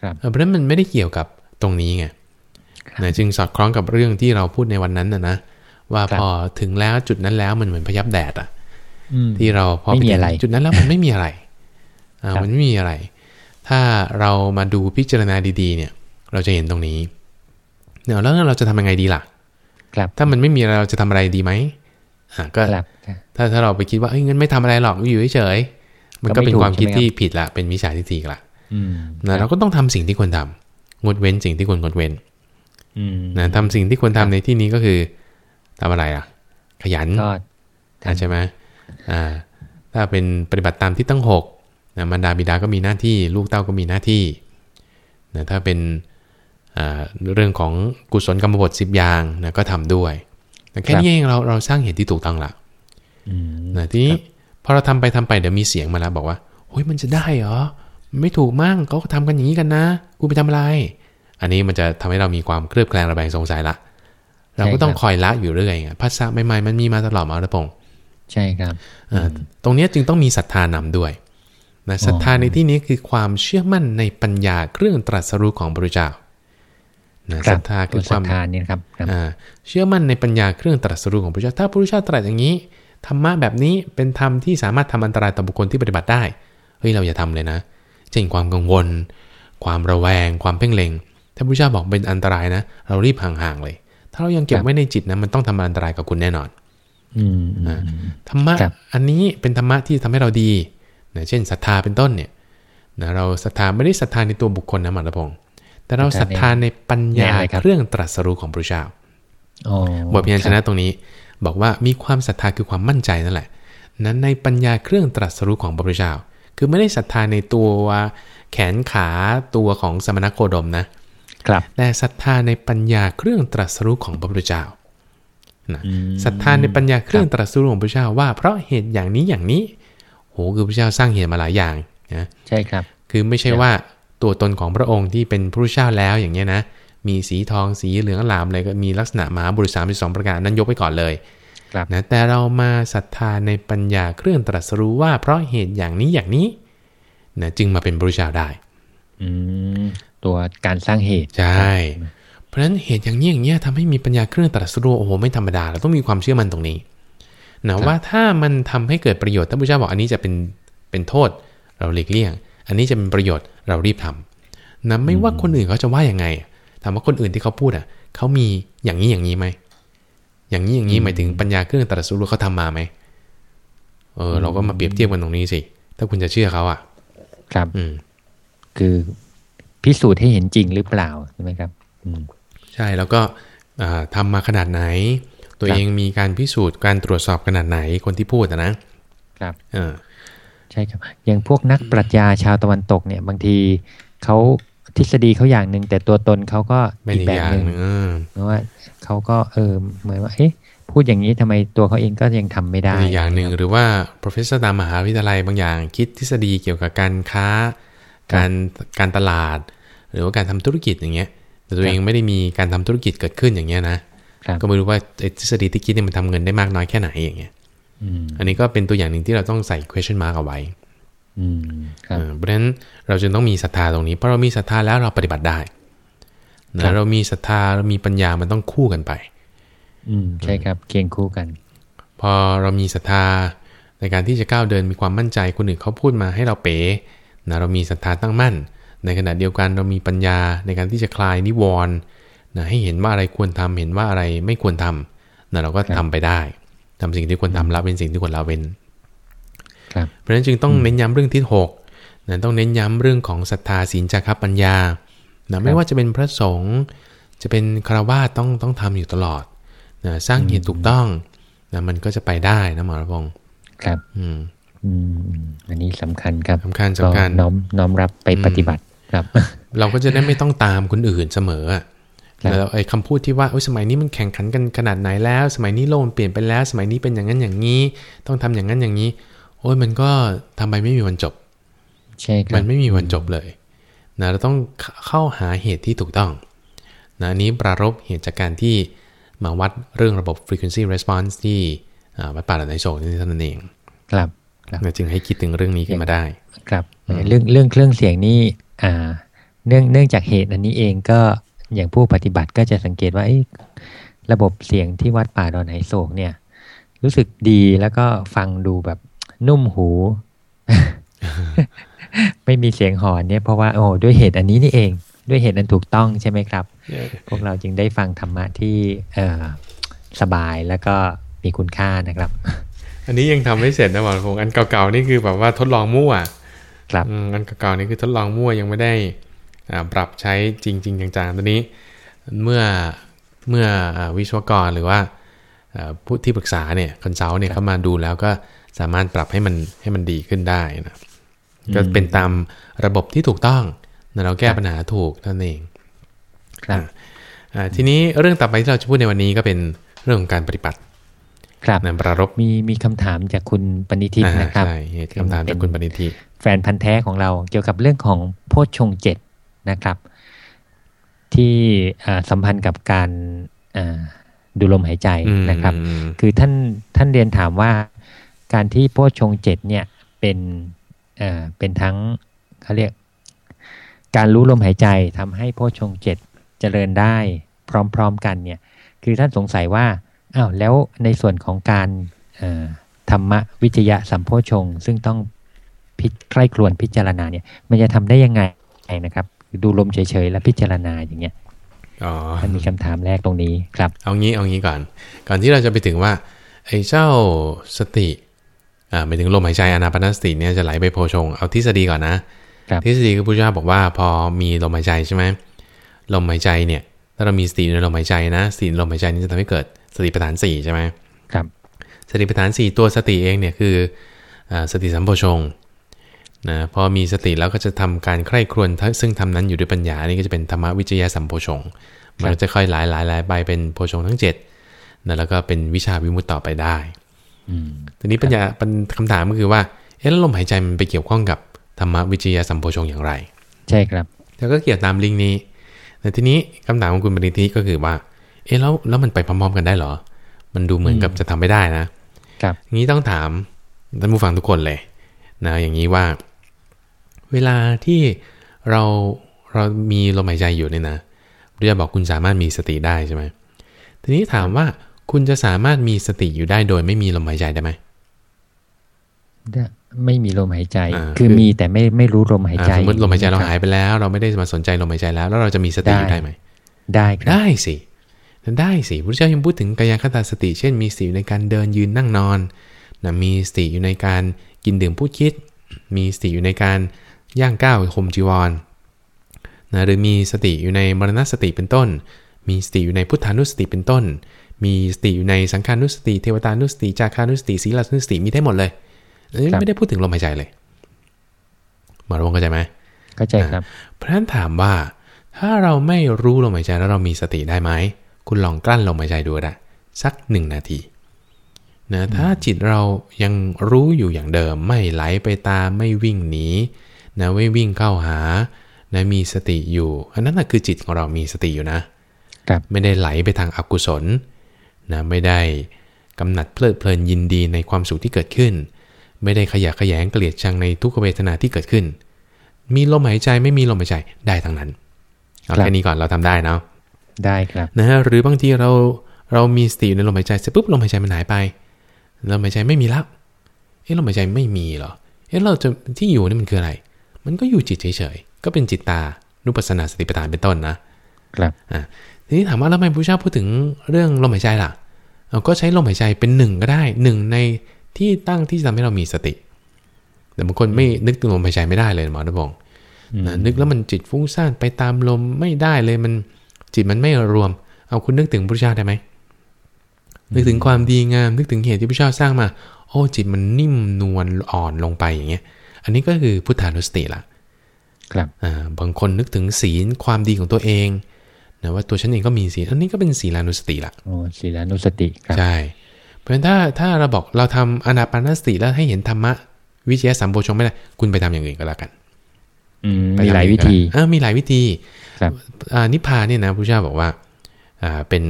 ครับเออเพราะฉะนั้นมันไม่ได้เกี่ยวกับตรงนี้ไงครับนะจึงสอดคล้องกับเรื่องที่เราพูดในวันนั้นนะนะว่าครับพอถึงแล้วจุดนั้นแล้วมันเหมือนพยับแดดอะอืมที่เราพอไม่ไปมีถึงอะไรจุดนั้นแล้วมันไม่มีอะไรอ่าครับมันไม่มีอะไร ถ้าเรามาดูพิจารณาดี ๆ เนี่ย เราจะเห็นตรงนี้เดี๋ยวแล้วเราจะทำยังไงดีล่ะ ครับถ้ามันไม่มีอะไรเราจะทำอะไรดีไหมอ่าก็ครับถ้าถ้าเราไปคิดว่าเอ้ยงั้นไม่ทำอะไรหรอกอยู่เฉยๆมันก็ก็ไม่เป็นถูกความคิดใช่ไหมครับที่ผิดละเป็นมิจฉาทิฏฐิละอืมนะเราก็ต้องทำสิ่งที่ควรทำงดเว้นสิ่งที่ควรงดเว้นอืมนะทำสิ่งที่ควรทำในที่นี้ก็คือทำอะไรอะ ขยันก็อะใช่ไหมอ่า ถ้าเป็นปฏิบัติตามที่ตั้งหกนะมารดาบิดาก็มีหน้าที่ ลูกเต้าก็มีหน้าที่นะถ้าเป็นอ่า เรื่องของกุศลกรรมบทสิบอย่างนะก็ทำด้วยแต่แค่นี้เองเราเราสร้างเหตุที่ถูกต้องละอืมนะทีนี้พอเราทำไปทำไปเดี๋ยวมีเสียงมาแล้วบอกว่าเฮ้ยมันจะได้เหรอมันไม่ถูกมั่งเขาก็ทำกันอย่างนี้กันนะกูไปทำอะไร อันนี้มันจะทำให้เรามีความเครือบแคลงระแวงสงสัยละ เราก็ต้องคอยละอยู่เรื่อยไงภาษาใหม่ๆมันมีมาตลอดมาแล้วพงษ์ใช่ครับอ่าตรงเนี้ยจึงต้องมีศรัทธานำด้วยนะศรัทธาในที่นี้คือความเชื่อมั่นในปัญญาเครื่องตรัสรู้ของพระเจ้า นะครัศรับทธาตัคือวคศรัวามทธาเนี่ยครับครับอ่าเชื่อมั่นในปัญญาเครื่องตรัสรู้ของพระเจ้าถ้าพระพุทธเจ้าตรัสอย่างนี้ธรรมะแบบนี้เป็นธรรมที่สามารถทำอันตรายต่อบุคคลที่ปฏิบัติได้เฮ้ยเราอย่าทำเลยนะเช่นความกังวล ความระแวง ความเพ่งเล็ง ถ้าพระพุทธเจ้าบอกเป็นอันตรายนะ เรารีบห่างๆเลย ถ้าเรายังเก็บไว้ในจิตนะมันต้องทำอันตรายกับคุณแน่นอนอืมอืมอ่าธรรมะครับอันนี้เป็นธรรมะที่ทำให้เราดีนะเช่นศรัทธาเป็นต้นเนี่ยนะเราศรัทธาไม่ได้ศรัทธาในตัวบุคคลนะหมอตพงศ์ แต่เราศรัทธาในปัญญาในอะไรครับเครื่องตรัสรู้ของพระเจ้าอ๋อบทพยัญชนะตรงนี้ บอกว่ามีความศรัทธาคือความมั่นใจนั่นแหละ นั้นในปัญญาเครื่องตรัสรู้ของพระพุทธเจ้า คือไม่ได้ศรัทธาในตัวแขนขาตัวของสมณโคดมนะ ครับ แต่ศรัทธาในปัญญาเครื่องตรัสรู้ของพระพุทธเจ้านะอืมศรัทธาในปัญญาเครื่องตรัสรู้ของพระพุทธเจ้าว่า เพราะเหตุอย่างนี้อย่างนี้โหคือพระเจ้าสร้างเหตุมาหลายอย่างนะ ใช่ครับ คือไม่ใช่ว่า ตัวตนของพระองค์ที่เป็นพระพุทธเจ้าแล้วอย่างเงี้ยนะ มีสีทองสีเหลืองอลามอะไรก็มีลักษณะมหาบุรุษสามสิบสองประการนั้นยกไปก่อนเลยครับนะแต่เรามาศรัทธาในปัญญาเครื่องตรัสรู้ว่าเพราะเหตุอย่างนี้อย่างนี้นะจึงมาเป็นพระพุทธเจ้าได้ อืมตัวการสร้างเหตุใช่เพราะฉะนั้นเหตุอย่างนี้อย่างเงี้ยทำให้มีปัญญาเครื่องตรัสรู้โอ้โหไม่ธรรมดาเราต้องมีความเชื่อมั่นตรงนี้นะว่าถ้ามันทำให้เกิดประโยชน์ท่านพุทธเจ้าบอกอันนี้จะเป็นเป็นโทษเราหลีกเลี่ยง อันนี้จะเป็นประโยชน์ เรารีบทำนะไม่ว่าคนอื่นเขาจะว่ายังไงถามว่าคนอื่นที่เขาพูดอะเขามีอย่างนี้อย่างนี้ไหมอย่างนี้อย่างนี้หมายถึงปัญญาเครื่องตรัสรู้เขาทำมาไหมเออ เราก็มาเปรียบเทียบกันตรงนี้สิ ถ้าคุณจะเชื่อเขาอะ ครับ อืม คือพิสูจน์ให้เห็นจริงหรือเปล่าใช่ไหมครับ อืม ใช่แล้วก็อ่าทำมาขนาดไหน ตัวครับเองมีการพิสูจน์การตรวจสอบขนาดไหนคนที่พูดอะนะครับ เออ ใช่ครับ อย่างพวกนักปรัชญาชาวตะวันตกเนี่ย บางทีเขาทฤษฎีเขาอย่างหนึ่งแต่ตัวตนเขาก็เป็นอีกอีกแบบอย่างหนึ่งหนึ่งเออเพราะว่าเขาก็เออเหมือนว่าเอ๊ะพูดอย่างนี้ทำไมตัวเขาเองก็ยังทำไม่ได้เป็นอีกอย่างหนึ่งหรือว่า professor ตามมหาวิทยาลัยบางอย่างคิดทฤษฎีเกี่ยวกับการค้า การการตลาด หรือว่าการทำธุรกิจอย่างเงี้ย แต่ตัวเองไม่ได้มีการทำธุรกิจเกิดขึ้นอย่างเงี้ยนะครับก็ไม่รู้ว่าไอ้ทฤษฎีที่คิดเนี่ยมันทำเงินได้มากน้อยแค่ไหนอย่างเงี้ย อืมอันนี้ก็เป็นตัวอย่างหนึ่งที่เราต้องใส่ question mark เอาไว้อืมครับเออเพราะฉะนั้นเราจึงต้องมีศรัทธาตรงนี้ เพราะเรามีศรัทธาแล้วเราปฏิบัติได้ครันะบเรามีศรัทธาเรามีปัญญามันต้องคู่กันไป อืมใช่ครับเคียงคู่กัน พอเรามีศรัทธาในการที่จะก้าวเดินมีความมั่นใจคนอื่นเขาพูดมาให้เราเป๋นะเรามีศรัทธาตั้งมั่น ในขณะเดียวกันเรามีปัญญาในการที่จะคลายนิวรณ์นะให้เห็นว่าอะไรควรทำเห็นว่าอะไรไม่ควรทำนะเราก็ครับทำไปได้ ทำสิ่งที่ควรทำละเป็นสิ่งที่ควรละเว้นครับเพราะฉะนั้นจึงต้องเน้นย้ำเรื่องที่หกนะต้องเน้นย้ำเรื่องของศรัทธาศีลจาระปัญญานะไม่ว่าจะเป็นพระสงฆ์จะเป็นคารวาสต้องต้องทำอยู่ตลอดนะสร้างเหตุถูกต้องนะมันก็จะไปได้นะหมอระพงศ์ครับ อืมอืมอันนี้สำคัญครับสำคัญก็สำคัญน้อมน้อมรับไปอืมปฏิบัติครับ เราก็จะได้ไม่ต้องตามคนอื่นเสมออะครับ แล้วไอ้คำพูดที่ว่าโอ้ยสมัยนี้มันแข่งขันกันขนาดไหนแล้ว สมัยนี้โลกมันเปลี่ยนไปแล้ว สมัยนี้เป็นอย่างนั้นอย่างนี้ ต้องทำอย่างนั้นอย่างนี้ โอ้ยมันก็ทำไปไม่มีวันจบใช่ครัมับนไม่มีวันจบเลยนะเราต้องเข้าหาเหตุที่ถูกต้องนะอันนี้ปรารบเหตุจากการที่มาวัดเรื่องระบบ frequency response ที่อ่าวัดป่าละในโศกนี่เท่านั้นเอง ครับครับนะจึงให้คิดถึงเรื่องนี้ขึ้นมาได้ ครับ เรื่องเรื่องเครื่องเสียงนี่อ่า เนื่องเนื่องจากเหตุอันนี้เองก็ อย่างผู้ปฏิบัติก็จะสังเกตว่าเอ้ยระบบเสียงที่วัดป่าดอนไหโศกเนี่ย รู้สึกดีแล้วก็ฟังดูแบบนุ่มหู ไม่มีเสียงหอนเนี่ยเพราะว่าโอ้ด้วยเหตุอันนี้นี่เอง ด้วยเหตุอันถูกต้องใช่ไหมครับ พวกเราจึงได้ฟังธรรมะที่เอ่อสบายแล้วก็มีคุณค่านะครับ อันนี้ยังทำไม่เสร็จนะหมอพงษ์อันเก่าๆนี่คือแบบว่าทดลองมั่วครับอืมอันเก่าๆนี่คือทดลองมั่วยังไม่ได้อ่า ปรับใช้จริงๆจังๆตอนนี้ เมื่อเมื่ออ่าวิศวกรหรือว่าอ่าผู้ที่ปรึกษาเนี่ย consult เนี่ยเขามาดูแล้วก็สามารถปรับให้มันให้มันดีขึ้นได้นะก็เป็นตามระบบที่ถูกต้องนะเราแก้ปัญหาถูกนั่นเองครับอ่าทีนี้เรื่องต่อไปที่เราจะพูดในวันนี้ก็เป็นเรื่องของการปฏิบัติครับนะปรารภมีมีคำถามจากคุณปณิทิพย์อ่านะครับใช่เหตุคำถามจากคุณปณิธิแฟนพันธ์แท้ของเราเกี่ยวกับเรื่องของโพชฌงค์เจ็ด นะครับ ที่อ่าสัมพันธ์กับการอ่าดูลมหายใจนะครับอืมคือท่านท่านเรียนถามว่าการที่โพชฌงค์เจ็ดเนี่ยเป็นเอ่อเป็นทั้งเขาเรียก การรู้ลมหายใจทำให้โพชฌงค์เจ็ดเจริญได้พร้อม ๆกันเนี่ย คือท่านสงสัยว่าอ้าวแล้วในส่วนของการเอ่อธรรมวิจยะสัมโพชฌงค์ซึ่งต้องพิใคร่ครวญพิจารณาเนี่ย มันจะทำได้ยังไงนะครับ คือดูลมเฉยๆแล้วพิจารณาอย่างเงี้ยอ๋อท่านมีคำถามแรกตรงนี้ครับ เอางี้เอางี้ก่อน ก่อนที่เราจะไปถึงว่าไอ้เจ้าสติอ่าไปถึงลมหายใจอนาปานสติเนี่ยจะไหลไปโพชงเอาทฤษฎีก่อนนะครับทฤษฎีคือพุทธเจ้าบอกว่าพอมีลมหายใจใช่ไหมลมหายใจเนี่ย ถ้าเรามีสติในลมหายใจนะสติในลมหายใจนี่จะทำให้เกิดสติปัฏฐานสี่ใช่ไหมครับสติปัฏฐานสี่ตัวสติเองเนี่ยคืออาสติสัมโพชง นะพอมีสติแล้วก็จะทำการใคร่ครวญทั้งซึ่งทำนั้นอยู่ด้วยปัญญานี่ก็จะเป็นธรรมวิจยะสัมโพชงมันก็จะค่อยหลายหลายหลายไปเป็นโพชงทั้ง7นะแล้วก็เป็นวิชาวิมุตติต่อไปได้อืมทีนี้ปัญญาเป็นคำถามก็คือว่าเอ๊ะแล้วลมหายใจมันไปเกี่ยวข้องกับธรรมวิจยะสัมโพชงอย่างไร ใช่ครับแล้วก็เกี่ยวตามลิงก์นี้แต่ทีนี้คำถามของคุณปริธิก็คือว่า เอ๊ะแล้วแล้วมันไปพร้อมๆกันได้เหรอ มันดูเหมือนกับจะทำไม่ได้นะครับอย่างนี้ต้องถามท่านผู้ฟังทุกคนเลยนะอย่างนี้ว่า เวลาที่เราเรามีลมหายใจอยู่เนี่ยนะเรียบอกคุณสามารถมีสติได้ใช่ไหมทีนี้ถามว่าคุณจะสามารถมีสติอยู่ได้โดยไม่มีลมหายใจได้ไหมไม่มีลมหายใจอ่าคือคือมีแต่ไม่ไม่รู้ลมหายใจอ่าสมมติลมหายใจเราหายคบไปแล้ว เราไม่ได้มาสนใจลมหายใจแล้ว แล้วเราจะมีสติอยู่ได้ได้ไหมได้ครับได้สิได้สิพระเจ้ายังพูดถึงกายคตาสติ เช่นมีสติอยู่ในการเดินยืนนั่งนอนนะมีสติอยู่ในการกินดื่มพูดคิด มีสติอยู่ในการ ย่างก้าวข่มจีวรนะหรือมีสติอยู่ในมรณสติเป็นต้น มีสติอยู่ในพุทธานุสติเป็นต้น มีสติอยู่ในสังขานุสติ เทวตานุสติ จาคานุสติศีลานุสติมีได้หมดเลยเอ้ยครับไม่ได้พูดถึงลมหายใจเลยหมอรงเข้าใจไหมเข้าใจครับ เพราะฉะนั้นถามว่า ถ้าเราไม่รู้ลมหายใจแล้วเรามีสติได้ไหมคุณลองกลั้นลมหายใจดูนะสักหนึ่งนาทีนะถ้าจิตเรายังรู้อยู่อย่างเดิม ไม่ไหลไปตามไม่วิ่งหนี นะไม่วิ่งเข้าหานะมีสติอยู่ อันนั้นนะคือจิตของเรามีสติอยู่นะครับไม่ได้ไหลไปทางอากุศลนะไม่ได้กำหนัดเพลิดเพลินยินดีในความสุขที่เกิดขึ้น ไม่ได้ขยะแขยงเกลียดชังในทุกขเวทนาที่เกิดขึ้น มีลมหายใจไม่มีลมหายใจได้ทั้งนั้นเอาครับแค่นี้ก่อนเราทำได้เนาะได้ครับนะฮะหรือบางทีเราเรามีสติอยู่ในลมหายใจเสร็จปุ๊บลมหายใจมันหายไปลมหายใจไม่มีแล้วเอ๊ะลมหายใจไม่มีเหรอเอ๊ะเราจะที่อยู่นี่มันคืออะไร มันก็อยู่จิตเฉยๆ ก็เป็นจิตตา นุปัสสนาสติปัฏฐานเป็นต้นนะ ครับ อะทีนี้ถามว่าแล้วทำไมพระเจ้าพูดถึงเรื่องลมหายใจล่ะ เราก็ใช้ลมหายใจเป็นหนึ่งก็ได้หนึ่งในที่ตั้งที่จะทำให้เรามีสติ แต่บางคนไม่นึกถึงลมหายใจไม่ได้เลยหมอนะบงนะนึกแล้วมันจิตฟุ้งซ่านไปตามลมไม่ได้เลยมันจิตมันไม่รวม เอาคุณนึกถึงพระเจ้าได้ไหมนึกถึงความดีงามนึกถึงเหตุที่พระเจ้าสร้างมา โอ้จิตมันนิ่มนวลอ่อนลงไปอย่างเงี้ย อันนี้ก็คือพุทธานุสติละครับอ่าบางคนนึกถึงศีลความดีของตัวเองนะว่าตัวฉันเองก็มีศีลอันนี้ก็เป็นศีลานุสติละโอ้ศีลานุสติครับใช่เพราะฉะนั้นถ้าถ้าเราบอกเราทำอนาปานสติแล้วให้เห็นธรรมะวิจยสัมโพชงไม่ได้คุณไปทำอย่างอื่นก็แล้วกันอืมไปมีทำหลายองวิอื่นก็ธีได้เออมีหลายวิธีครับอ่านิพพานเนี่ยนะพระเจ้าบอกว่าอ่าเป็น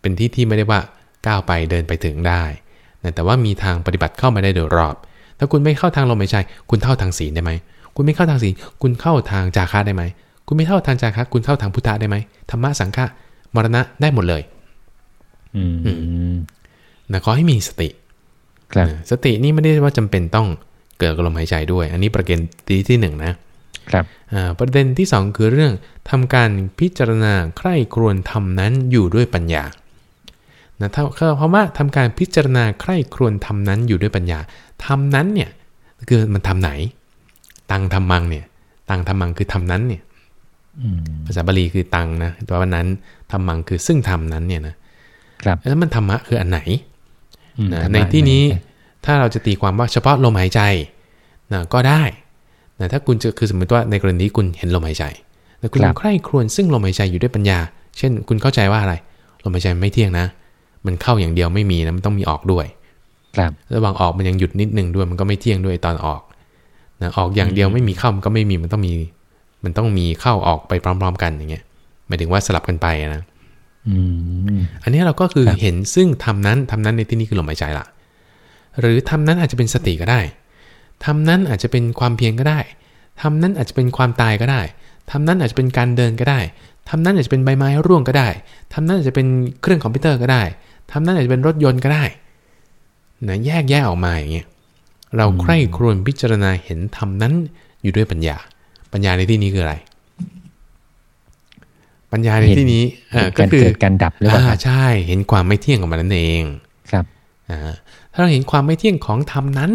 เป็นที่ที่ไม่ได้ว่าก้าวไปเดินไปถึงได้นะแต่ว่ามีทางปฏิบัติเข้ามาได้โดยรอบ ถ้าคุณไม่เข้าทางลมหายใจ คุณเข้าทางศีลได้ไหม คุณไม่เข้าทางศีล คุณเข้าทางจาคะได้ไหม คุณไม่เข้าทางจาคะ คุณเข้าทางพุทธะได้ไหมธรรมะสังฆะมรณะได้หมดเลย อืมนะขอให้มีสติครับนะสตินี่ไม่ได้ว่าจำเป็นต้องเกิดกับลมหายใจด้วย อันนี้ประเด็นที่ที่หนึ่งนะครับอ่าประเด็นที่สองคือเรื่องทำการพิจารณาใคร่ครวญทำนั้นอยู่ด้วยปัญญานะถ้าเพราะว่าทำการพิจารณาใคร่ครวญทำนั้นอยู่ด้วยปัญญา ทำนั้นเนี่ยคือมันทำไหน ตังธรรมังเนี่ย ตังธรรมังคือทำนั้นเนี่ยอืมภาษาบาลีคือตังนะแปลว่านั้นธรรมังคือซึ่งทำนั้นเนี่ยนะครับแล้วมันธรรมะคืออันไหนอืมนะธรรมะในที่นี้ไหถ้าเราจะตีความว่าเฉพาะลมหายใจนะก็ได้นะถ้าคุณจะคือสมมติว่าในกรณีที่คุณเห็นลมหายใจแต่คุณใคร่ครวญซึ่งลมหายใจอยู่ด้วยปัญญา เช่น คุณเข้าใจว่าอะไรลมหายใจไม่เที่ยงนะ มันเข้าอย่างเดียวไม่มีนะมันต้องมีออกด้วยค รับระหว่างออกมันยังหยุดนิดนึงด้วยมันก็ไม่เที่ยงด้วยตอนออกนะออกอย่างเดียวไม่มีเข้ามันก็ไม่มีมันต้องมี มันต้องมีเข้าออกไปพร้อม ๆ กันอย่างเงี้ยหมายถึงว่าสลับกันไปนะอืมอันนี้เราก็คือครับเห็นซึ่งทำนั้นทำนั้นในที่นี้คือลมหายใจละหรือทำนั้นอาจจะเป็นสติก็ได้ทำนั้นอาจจะเป็นความเพียรก็ได้ทำนั้นอาจจะเป็นความตายก็ได้ทำนั้นอาจจะเป็นการเดินก็ได้ทำนั้นอาจจะเป็นใบไม้ร่วงก็ได้ทำนั้นอาจจะเป็นเครื่องคอมพิวเตอร์ก็ได้ทำนั้นอาจจะเป็นรถยนต์ก็ได้ นะแยกแยกออกมาอย่างเงี้ยเราใคร่ครวญพิจารณาเห็นทำนั้นอยู่ด้วยปัญญา ปัญญาในที่นี้คืออะไร ปัญญาในที่นี้เออก็การคือเกิดการดับหรือเปล่าคอ่ารับใช่ เห็นความไม่เที่ยงของมันนั่นเองครับอ่าถ้าเราเห็นความไม่เที่ยงของธรรมนั้น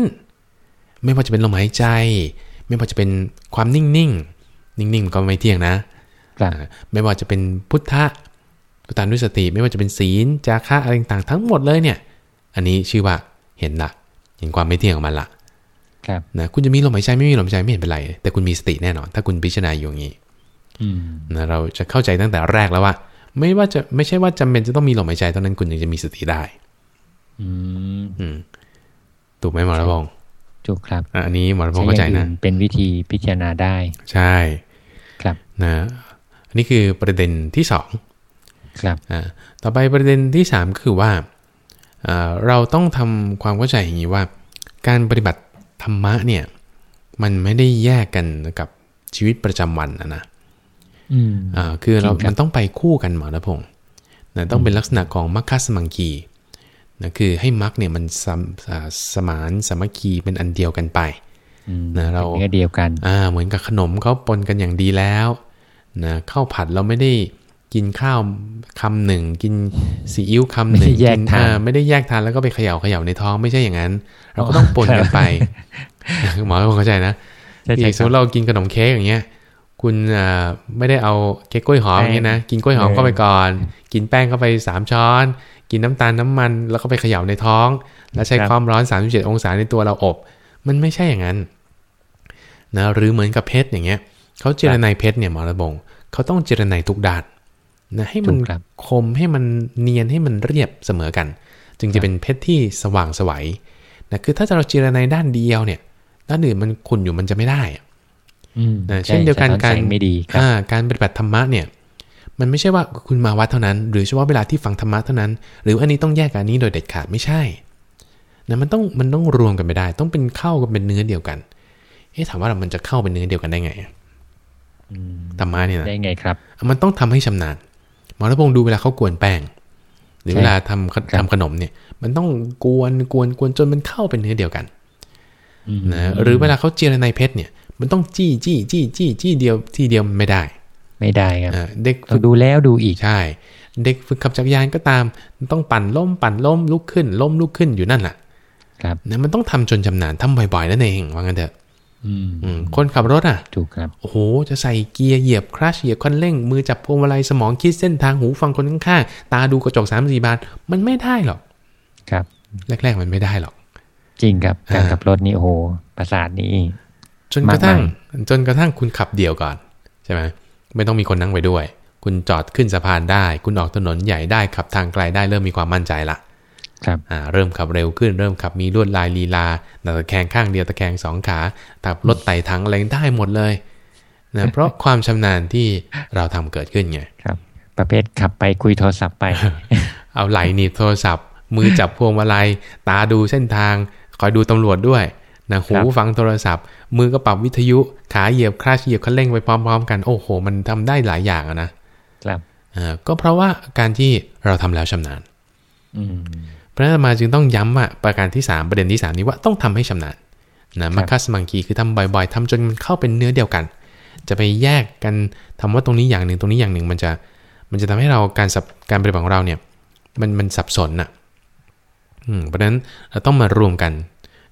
ไม่ว่าจะเป็นลมหายใจ ไม่ว่าจะเป็นความนิ่งๆ นิ่งๆมันก็ไม่เที่ยงนะครับอ่าไม่ว่าจะเป็นพุทธะพุทธานุสติ ไม่ว่าจะเป็นศีลจาคะอะไรต่างๆทั้งหมดเลยเนี่ย อันนี้ชื่อว่า เห็นละเห็นความไม่เที่ยงของมันละครับนะคุณจะมีลมหายใจไม่มีลมหายใจไม่เห็นเป็นไร แต่คุณมีสติแน่นอน ถ้าคุณพิจารณาอยู่อย่างนี้อืมนะเราจะเข้าใจตั้งแต่แรกแล้วว่า ไม่ว่าจะไม่ใช่ว่าจำเป็นจะต้องมีลมหายใจเท่านั้นคุณถึงจะมีสติได้อืมอืมถูกไหมหมอระพงษ์ถูกครับอะอันนี้หมอระพงษ์เข้าใจใช้อย่นะงอื่เป็นวิธีพิจารณาได้ ใช่ ครับนะอันนี้คือประเด็นที่สองครับอ่าต่อไปประเด็นที่สามก็คือว่าอ่า เราต้องทำความเข้าใจอย่างนี้ว่า การปฏิบัติธรรมะเนี่ย มันไม่ได้แยกกันกับชีวิตประจำวันนะนะอืมอ่าคือเราจริงครับมันต้องไปคู่กันหมอระพงษ์นะต้องเป็นลักษณะของมัคคัสมังคีนะคือให้มัคเนี่ยมันสมอ่าสมานสามัคคีเป็นอันเดียวกันไปอืมนะเราเนื้อเดียวกัน อ่า เหมือนกับขนมเขาปนกันอย่างดีแล้วนะข้าวผัดเราไม่ได้ กินข้าวคำหนึ่ง กินซีอิ๊วคำหนึ่งไม่ได้แยกนทานอ่ไม่ได้แยกทานแล้วก็ไปเขย่าเขย่าในท้องไม่ใช่อย่างนั้น เราก็ต้องปนกันไปหมอคงเข้าใจนะใช่อใช่ย่างสมมติเรากินขนมเค้กอย่างเงี้ย คุณอ่าไม่ได้เอาเค้กกล้วยหอมอย่างเงี้ยนะกินกล้วยหอมเออเข้าไปก่อน กินแป้งเข้าไปสามช้อน กินน้ำตาลน้ำมัน แล้วก็ไปเขย่าในท้อง แล้วใช้ความร้อน37องศาในตัวเราอบ มันไม่ใช่อย่างนั้นนะหรือเหมือนกับเพชรอย่างเงี้ยเขาเจรไนายเพชรเนี่ยหมอระบงเขาต้องเจรไนายทุกด้าน นะให้มันถูกครับคมให้มันเนียนให้มันเรียบเสมอกัน จึงจะเป็นเพชรที่สว่างไสวัยนะคือถ้าเราเจรไนายด้านเดียวเนี่ย ด้านอื่นมันขุ่นอยู่มันจะไม่ได้อะอืมนะใเช่นเดียวกันสะท้อการแสงไม่ดีครับอ่าการปฏิบัติธรรมะเนี่ย มันไม่ใช่ว่าคุณมาวัดเท่านั้น หรือเฉพาะเวลาที่ฟังธรรมะเท่านั้น หรืออันนี้ต้องแยกกับอันนี้โดยเด็ดขาดไม่ใช่นะมันต้องมันต้องรวมกันไปได้ ต้องเป็นเข้ากันเป็นเนื้อเดียวกันเอ๊ะถามว่ามันจะเข้าเป็นเนื้อเดียวกันได้ไงอะอืมธรรมะเนี่ยนะได้ไงครับ มันต้องทำให้ชำนาญห มอระพงษ์ดูเวลาเขากวนแป้งหรือใช่เวลาทำขครับทำขนมเนี่ย มันต้องกวนกวนกวนจนมันเข้าเป็นเนื้อเดียวกันอืมนะหรือเวลาเขาเจรไนายเพชรเนี่ย มันต้องจี้จี้จี้จี้จี้เดียวทีเดียวมันไม่ได้ ไม่ได้ครับอ่าเด็กต้อฝึงกดูแล้วดูอีกใช่ เด็กฝึกขับจักรยานก็ตาม ต้องปั่นล้มปั่นล้มลุกขึ้นล้มลุกขึ้นอยู่นั่นแหละครับนะมันต้องทำจนชำนาญทำบ่อยๆนั่นเองว่างั้นเถอะอืมอืม คนขับรถอะ ถูกครับ โอ้โห จะใส่เกียร์เหยียบคลัชเหยียบคันเร่ง มือจับพวงมาลัยสมองคิดเส้นทางหูฟังคนข้างๆตาดูกระจกสามสี่บานมันไม่ได้หรอก ครับ แรก ๆ มันไม่ได้หรอก จริงครับ การอ่าขับรถนี่โอ้โหประสาทนี่จนกระทั่งมากจนกระทั่งคุณขับเดี่ยวก่อน ใช่ไหมไม่ต้องมีคนนั่งไปด้วย คุณจอดขึ้นสะพานได้ คุณออกถนนใหญ่ได้ขับทางไกลได้เริ่มมีความมั่นใจละ ครับอ่าเริ่มขับเร็วขึ้น เริ่มขับมีลวดลายลีลาตะแคงข้างเดียวตะแคงสองขาขับรถไต่ถังอะไรได้หมดเลยนะเพราะความชำนาญที่เราทำเกิดขึ้นไงครับ ประเภทขับไปคุยโทรศัพท์ไป เอาไหลหนีบโทรศัพท์ มือจับพวงมาลัย ตาดูเส้นทาง คอยดูตำรวจด้วยนะหูฟังโทรศัพท์ มือก็ปรับวิทยุ ขาเหยียบคลาชเหยียบคันเร่งไปพร้อม ๆ กัน โอ้โห มันทำได้หลายอย่างอะนะ ครับอ่าก็เพราะว่าการที่เราทำแล้วชำนาญ อืมเพราะฉะนั้นอาตมาจึงต้องย้ำว่าประการที่ 3 ประเด็นที่ 3 นี้ว่าต้องทำให้ชำนาญนะมัคคัสมังคีคือทำบ่อยๆทำจนมันเข้าเป็นเนื้อเดียวกัน จะไปแยกกันทำว่าตรงนี้อย่างหนึ่งตรงนี้อย่างหนึ่งมันจะ มันจะทำให้เราการสับการปฏิบัติของเราเนี่ย มันมันสับสนน่ะอืมเพราะฉะนั้นเราต้องมารวมกัน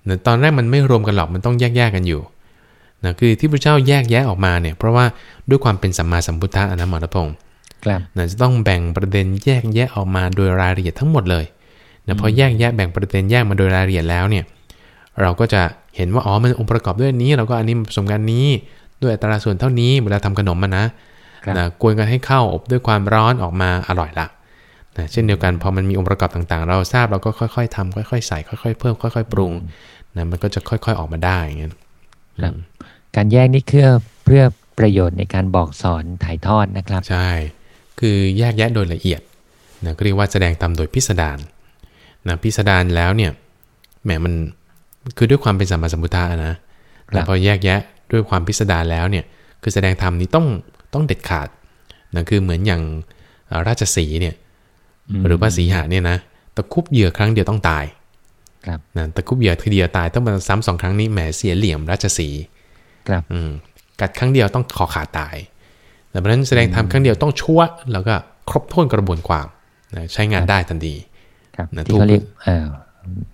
นะตอนแรกมันไม่รวมกันหรอกมันต้องแยกแยกๆกันอยู่นะคือที่พระเจ้าแยกแยะออกมาเนี่ย เพราะว่าด้วยความเป็นสัมมาสัมพุทธะอะนะหมอรัตพงศ์ครับนะจะต้องแบ่งประเด็นแยกแยะออกมาโดยรายละเอียดทั้งหมดเลย นะพอแยกแยะแบ่งประเด็นแยกมาโดยรายละเอียดแล้วเนี่ยเราก็จะเห็นว่าอ๋อมันองค์ประกอบด้วยอันนี้ เราก็อันนี้ผสมกันนี้ด้วยอัตราส่วนเท่านี้เวลาทำขนมมันนะครับนะกวนกันให้เข้าอบด้วยความร้อนออกมาอร่อยละนะเช่นเดียวกันพอมันมีองค์ประกอบต่างๆ เราทราบเราก็ค่อย ๆทำค่อย ๆ ใส่ค่อย ๆ เพิ่มค่อย ๆ ปรุงนะมันก็จะค่อย ๆออกมาได้อย่างเงี้ยครับการแยกนี่เพื่อเพื่อประโยชน์ในการบอกสอนถ่ายทอดนะครับ ใช่ คือแยกแยะโดยละเอียดนะก็เรียกว่าแสดงตามโดยพิสดาร นะพิสดารแล้วเนี่ยแหมมันคือด้วยความเป็นสัมมาสัมพุทธะนะแต่พอแยกแยะด้วยความพิสดารแล้วเนี่ยคือแสดงธรรมนี้ต้องต้องเด็ดขาดนะคือเหมือนอย่างเอ่อราชสีห์เนี่ยมหรือว่าสีหาเนี่ยนะตะคุบเหยื่อครั้งเดียวต้องตายครับนะตะคุบเหยื่อทีเดียวตายต้องมาซ้ำสองครั้งนี้แหมเสียเหลี่ยมราชสีห์ครับอืมกัดครั้งเดียวต้องคอขาดตายแต่เพราะฉะนั้นแสดงธรรมครั้งเดียวต้องชั่วแล้วก็ครบถ้วนกระบวนความนะใช้งานได้ทันทีครับนะ ที่เขาเรียกเอ่อ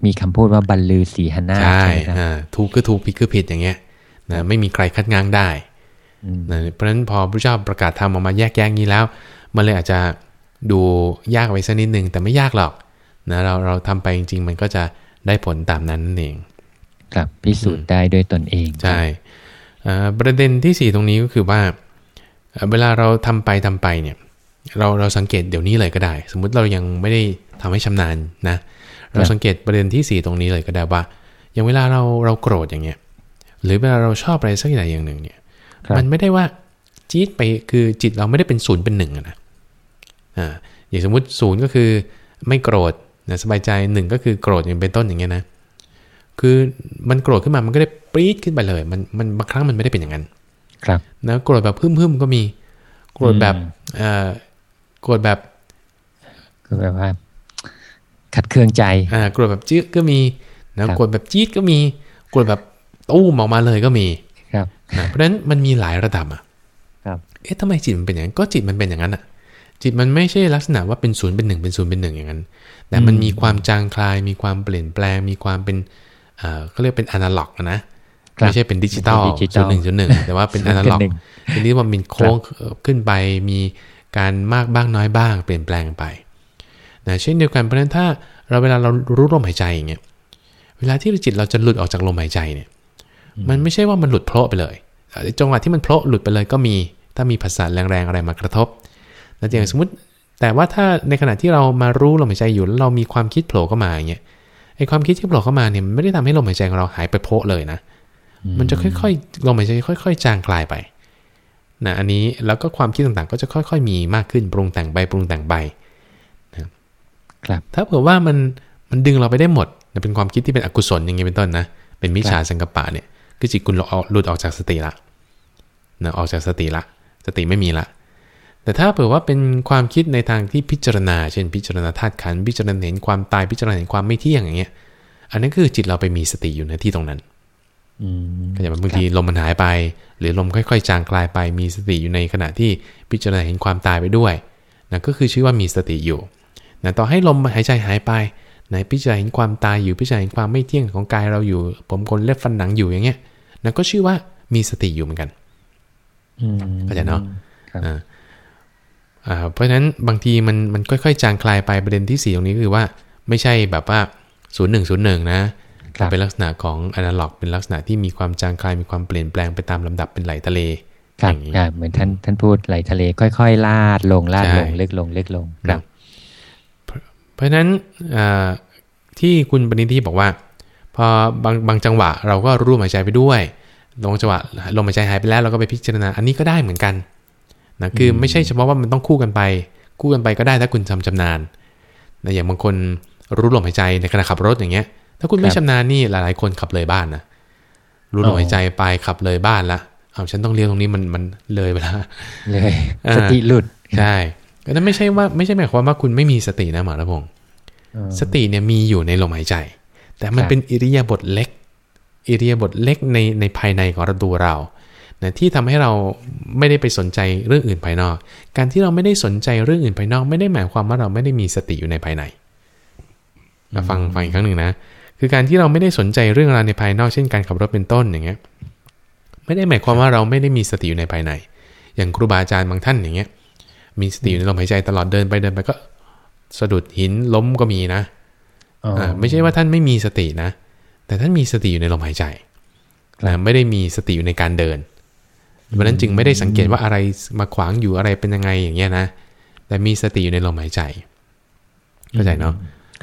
มีคำพูดว่าบรรลือสีหนาใช่ใช่ไหมครับอ่าถูกคือถูกผิดคือผิดอย่างเงี้ยนะไม่มีใครคัดง้างได้อืมนะเพราะฉะนั้นพอพระเจ้าประกาศธรรมออกมาแยกแยะงี้แล้ว มันเลยอาจจะดูยากไปสักนิดนึงแต่ไม่ยากหรอกนะเราเราทำไปจริง ๆ มันก็จะได้ผลตามนั้นนั่นเองครับพิสูจน์ได้ด้วยตนเองใช่เอ่อประเด็นที่ 4 ตรงนี้ก็คือว่าเอ่อเวลาเราทำไปทำไปเนี่ย เราเราสังเกตเดี๋ยวนี้เลยก็ได้ สมมุติเรายังไม่ได้ทำให้ชำนาญนะ เราสังเกตประเด็นที่ 4 ตรงนี้เลยก็ได้ว่า อย่างเวลาเราเราโกรธอย่างเงี้ย หรือเวลาเราชอบอะไรสักอย่างอย่างหนึ่งเนี่ยครับมันไม่ได้ว่าจี๊ดไปคือจิตเราไม่ได้เป็นศูนย์เป็นหนึ่งอะนะอ่าอย่างสมมุติศูนย์ก็คือไม่โกรธนะสบายใจหนึ่งก็คือโกรธอย่างเป็นต้นอย่างเงี้ยนะ คือมันโกรธขึ้นมามันก็ได้ปรี๊ดขึ้นไปเลย มันมันบางครั้งมันไม่ได้เป็นอย่างนั้น ครับนะโกรธแบบพึ่มพึ่มๆก็มีโกรธแบบอืมเอ่อ โกรธแบบคือแบบว่าขัดเคืองใจอ่าโกรธแบบจื้อก็มีนะครับโกรธแบบจี๊ดก็มีโกรธแบบตู้มออกมาเลยก็มีครับนะเพราะฉะนั้นมันมีหลายระดับอะครับเอ๊ะทำไมจิตมันเป็นอย่างนั้นก็จิตมันเป็นอย่างนั้นอะ จิตมันไม่ใช่ลักษณะว่าเป็นศูนย์เป็นหนึ่งเป็นศูนย์เป็นหนึ่งอย่างนั้น แต่มันมีความจางคลาย มีความเปลี่ยนแปลง มีความเป็นเอ่อเขาเรียกเป็นอนาล็อกนะครับไม่ใช่เป็นดิจิตอลไม่ใช่ดิจิตอศูลนย์หนึ่งศูนย์หนึ่งแต่ว่าเป็นอนาล็อกหนึ่งทีนี้ว่ามันโค้งขึ้นไปมี การมากบ้างน้อยบ้างเปลี่ยนแปลงไปนะเช่นเดียวกันเพราะฉะนั้นถ้าเราเวลาเรารู้ลมหายใจอย่างเงี้ยเวลาที่จิตเราจะหลุดออกจากลมหายใจเนี่ย มันไม่ใช่ว่ามันหลุดโผล่ไปเลยจังหวะที่มันโผล่หลุดไปเลยก็มีถ้ามีภาษาแรงๆอะไรมากระทบนะอย่างสมมติ แต่ว่าถ้าในขณะที่เรามารู้ลมหายใจอยู่แล้วเรามีความคิดโผล่เข้ามาอย่างเงี้ยไอความคิดที่โผล่เข้ามาเนี่ยมันไม่ได้ทำให้ลมหายใจของเราหายไปโผล่เลยนะ มันจะค่อยๆลมหายใจค่อย ๆ จางคลายไป นะอันนี้แล้วก็ความคิดต่างๆ ก็จะค่อย ๆ มีมากขึ้นปรุงแต่งไปปรุงแต่งไปครับถ้าเผื่อว่ามันมันดึงเราไปได้หมดนะเป็นความคิดที่เป็นอกุศลอย่างเงี้ยเป็นต้นนะเป็นมิจฉาสังกปปะเนี่ยคือจิตคุณหลุดออกหลุดออกจากสติละนะออกจากสติละ สติไม่มีละ แต่ถ้าเผื่อว่าเป็นความคิดในทางที่พิจารณา เช่นพิจารณาธาตุขันธ์พิจารณาเห็นความตายพิจารณาเห็นความไม่เที่ยงอย่างเงี้ยอันนั้นคือจิตเราไปมีสติอยู่ในที่ตรงนั้น อืมก็จะบางทีลมมันหายไป หรือลมค่อยๆ จางคลายไป มีสติอยู่ในขณะที่พิจารณาเห็นความตายไปด้วยนะก็คือชื่อว่ามีสติอยู่นะต่อให้ลมหายใจหายไปไหนพิจารณาเห็นความตายอยู่พิจารณาเห็นความไม่เที่ยงของกายเราอยู่ ผมคนเล็บฟันหนังอยู่อย่างเงี้ยนะก็ชื่อว่ามีสติอยู่เหมือนกันอืมเข้าใจเนาะครับอ่าอ่าเพราะฉะนั้นบางทีมันมันค่อยๆ จางคลายไปประเด็นที่สี่ตรงนี้ก็คือว่า ไม่ใช่แบบว่าศูนย์หนึ่งศูนย์หนึ่งนะครับ เป็นลักษณะของอนาล็อก เป็นลักษณะที่มีความจางคลายมีความเปลี่ยนแปลงไปตามลำดับเป็นไหลทะเลครับอย่างนี้อ่าเหมือนท่านท่านพูดไหลทะเลค่อย ๆ ลาดลงลาดลงใช่ลึกลงลึกลงครับ เพราะฉะนั้นอ่าที่คุณปณิธิบอกว่า พอบางบางจังหวะเราก็รู้ลมหายใจไปด้วยลงจังหวะลมหายใจหายไปแล้วเราก็ไปพิจารณา อันนี้ก็ได้เหมือนกันนะคือไม่ใช่เฉพาะว่ามันต้องคู่กันไป คู่กันไปก็ได้ถ้าคุณทำชำนาญนะอย่างบางคนรู้ลมหายใจในขณะขับรถอย่างเงี้ย ถ้าคุณไม่ครับชำนาญนี่หลาย ๆ คนขับเลยบ้านนะรู้ลมหายใจไปขับเลยบ้านละเอาฉันต้องเลี้ยวตรงนี้มันมันเลยไปแล้วเลยอ่าสติหลุดใช่ก็นั่นไม่ใช่ว่าไม่ใช่หมายความว่าคุณไม่มีสตินะหมอระพงศ์อ๋อสติเนี่ยมีอยู่ในลมหายใจ แต่มันครับเป็นอิริยาบถเล็ก อิริยาบถเล็กในในภายในของเราตัวเรานะที่ทำให้เราไม่ได้ไปสนใจเรื่องอื่นภายนอก การที่เราไม่ได้สนใจเรื่องอื่นภายนอก ไม่ได้หมายความว่าเราไม่ได้มีสติอยู่ในภายในมาฟังฟังอีกครั้งหนึ่งนะ คือการที่เราไม่ได้สนใจเรื่องราวในภายนอกเช่นการขับรถเป็นต้นอย่างเงี้ยไม่ได้หมายความว่าเราไม่ได้มีสติอยู่ในภายใน อย่างครูบาอาจารย์บางท่านอย่างเงี้ย มีสติอยู่ในลมหายใจตลอดเดินไปเดินไปก็ สะดุดหินล้มก็มีนะอ๋อออ่าไม่ใช่ว่าท่านไม่มีสตินะ แต่ท่านมีสติอยู่ในลมหายใจนะไม่ได้มีสติอยู่ในการเดินเพราะฉะนั้นจึงไม่ได้สังเกตว่าอะไรมาขวางอยู่อะไรเป็นยังไงอย่างเงี้ยนะ แต่มีสติอยู่ในลมหายใจ เข้าใจเนาะ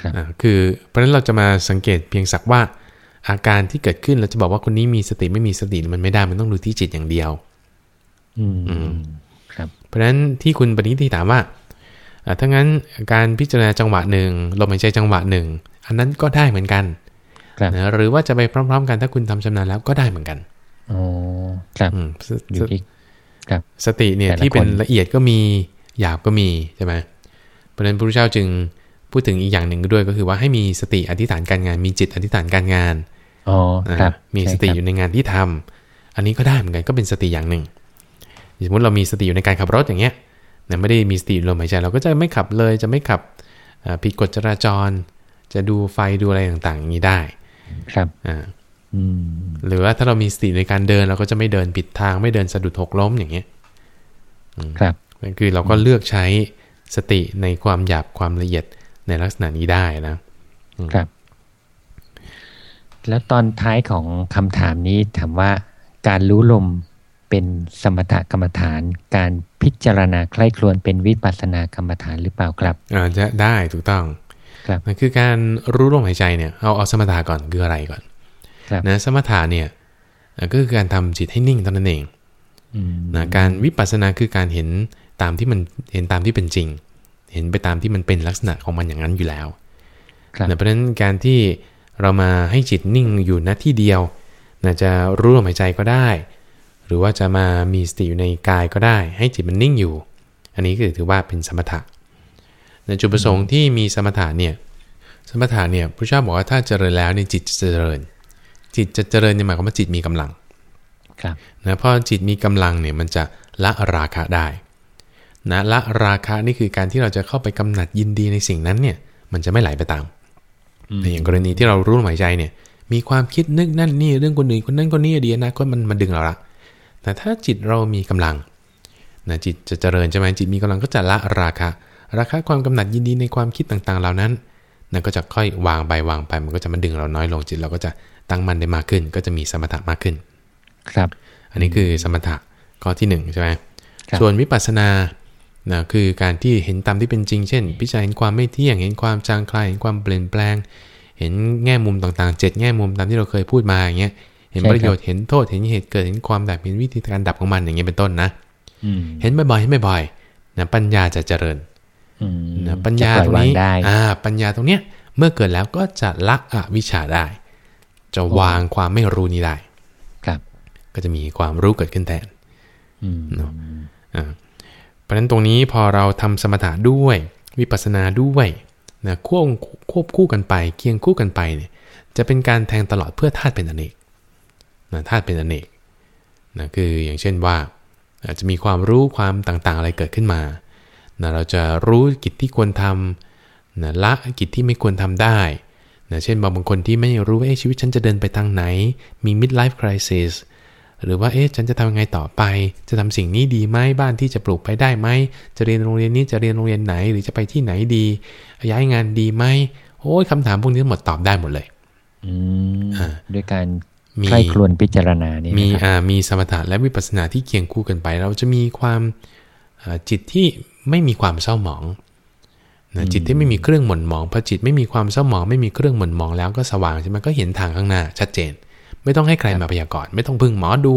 ครับอ่าคือเพราะฉะนั้นเราจะมาสังเกตเพียงสักว่า อาการที่เกิดขึ้นเราจะบอกว่าคนนี้มีสติไม่มีสติมันไม่ได้มันต้องดูที่จิตอย่างเดียว อืมอืมครับ เพราะฉะนั้นที่คุณปณิธิถามว่าอ่าถ้างั้นการพิจารณาจังหวะหนึ่งลมหายใจจังหวะหนึ่งอันนั้นก็ได้เหมือนกันครับนะหรือว่าจะไปพร้อม ๆ กันถ้าคุณทำชำนาญแล้วก็ได้เหมือนกันอ๋อครับอืมสอยู่สที่ครับสติเนี่ยแต่ละที่เป็นคนละเอียดก็มีหยาบก็มีใช่ไหมเพราะฉะนั้นพระพุทธเจ้าจึง พูดถึงอีกอย่างหนึ่งด้วยก็คือว่าให้มีสติอธิษฐานการงาน มีจิตอธิษฐานการงานอ๋ออ่าครับมีสติอยู่ในงานที่ทำอันนี้ก็ได้เหมือนกันก็เป็นสติอย่างหนึ่ง สมมติเรามีสติอยู่ในการขับรถอย่างเงี้ยนะไม่ได้มีสติอยู่ลมหายใจเราก็จะไม่ขับเลยจะไม่ขับอ่าผิดกฎจราจร จะดูไฟดูอะไรต่างๆ อย่างนี้ได้ ครับอ่าอืมหรือว่าถ้าเรามีสติในการเดินเราก็จะไม่เดินผิดทางไม่เดินสะดุดหกล้มอย่างเงี้ยครับนั่นคือเราก็เลือกใช้สติในความหยาบความละเอียด ในลักษณะนี้ได้นะครับ แล้วตอนท้ายของคำถามนี้ถามว่าการรู้ลมเป็นสมถกรรมฐาน การพิจารณาใคร่ครวญเป็นวิปัสสนากรรมฐานหรือเปล่าครับอ่าจะได้ถูกต้องครับมันคือการรู้ลมหายใจเนี่ยเอาเอาสมถะก่อนคืออะไรก่อนครับนะสมถะเนี่ยอ่าก็คือการทำจิตให้นิ่งเท่านั้นเองอืมนะการวิปัสสนาคือการเห็นตามที่มันเห็นตามที่เป็นจริง เห็นไปตามที่มันเป็นลักษณะของมันอย่างนั้นอยู่แล้วครับนะเพราะฉะนั้นการที่เรามาให้จิตนิ่งอยู่ณที่เดียวนะจะรู้ลมหายใจก็ได้ หรือว่าจะมามีสติอยู่ในกายก็ได้ ให้จิตมันนิ่งอยู่ อันนี้ก็ถือว่าเป็นสมถะนะจุดประสงค์ที่มีสมถะเนี่ยสมถะเนี่ยพระเจ้าบอกว่าถ้าเจริญแล้วเนี่ยจิตจะเจริญ จิตจะเจริญเนี่ยหมายความว่าจิตมีกำลังครับนะพอจิตมีกำลังเนี่ยมันจะละราคะได้ นะละราคะนี่คือการที่เราจะเข้าไปกำหนัดยินดีในสิ่งนั้นเนี่ย มันจะไม่ไหลไปตามอืมแต่อย่างกรณีที่เรารู้ลมหายใจเนี่ย มีความคิดนึกนั่นนี่เรื่องคนอื่นคนนั้นคนนี้อดีตอนาคตมันมาดึงเราละแต่ถ้าจิตเรามีกำลังนะจิตจะเจริญใช่ไหมจิตมีกำลังก็จะละราคะ ราคะความกำหนัดยินดีในความคิดต่างๆ เหล่านั้นนั่นก็จะค่อยวางไปวางไป มันก็จะมาดึงเราน้อยลงจิตเราก็จะตั้งมั่นได้มากขึ้น ก็จะมีสมถะมากขึ้น ครับ อันนี้คือสมถะข้อที่หนึ่งใช่ไหมครับส่วนวิปัสสนา นะคือการที่เห็นตามที่เป็นจริง เช่น พิจารณาเห็นความไม่เที่ยง เห็นความจางคลาย เห็นความเปลี่ยนแปลง เห็นแง่มุมต่างๆเจ็ดแง่มุมตามที่เราเคยพูดมาอย่างเงี้ย เห็นประโยชน์ เห็นโทษ เห็นเหตุเกิด เห็นความดับ เห็นวิธีการดับของมันอย่างเงี้ยเป็นต้นนะอืมเห็นบ่อยๆเห็นบ่อยๆนะปัญญาจะเจริญอืมนะปัญญาจะปตล่รอยงวางนี้ได้อ่า ปัญญาตรงเนี้ย เมื่อเกิดแล้วก็จะละอวิชชาได้ จะวางความไม่รู้นี้ได้ ครับ ก็จะมีความรู้เกิดขึ้นแทนอืมเนอะอ่า เพราะฉะนั้นตรงนี้พอเราทำสมถะด้วย วิปัสสนาด้วยนะควบควบคู่กันไป เคียงคู่กันไปเนี่ยจะเป็นการแทงตลอดเพื่อธาตุเป็นอเนกนะธาตุเป็นอเนกนะคืออย่างเช่นว่าอาจจะมีความรู้ความต่างๆอะไรเกิดขึ้นมานะเราจะรู้กิจที่ควรทำนะละกิจที่ไม่ควรทำได้นะเช่นบางบางคนที่ไม่รู้ว่าชีวิตฉันจะเดินไปทางไหน มี midlife crisis หรือว่าเอ๊ะฉันจะทำยังไงต่อไป จะทำสิ่งนี้ดีไหมบ้านที่จะปลูกไปได้ไหมจะเรียนโรงเรียนนี้จะเรียนโรงเรียนไหนหรือจะไปที่ไหนดี ย้ายงานดีไหมโอ้ยคำถามพวกนี้ทั้งหมดตอบได้หมดเลย อืมอ่าด้วยการมีใคร่ครวญพิจารณานี่มีนะครับอ่ามีสมถะและวิปัสสนาที่เคียงคู่กันไป เราจะมีความอ่าจิตที่ไม่มีความเศร้าหมองนะจิตที่ไม่มีเครื่องหม่นหมองพอจิตไม่มีความเศร้าหมอง ไม่มีเครื่องหม่นหมองแล้วก็สว่างใช่ไหมก็เห็นทางข้างหน้าชัดเจน ไม่ต้องให้ใครมาพยากรณ์ไม่ต้องพึ่งหมอดู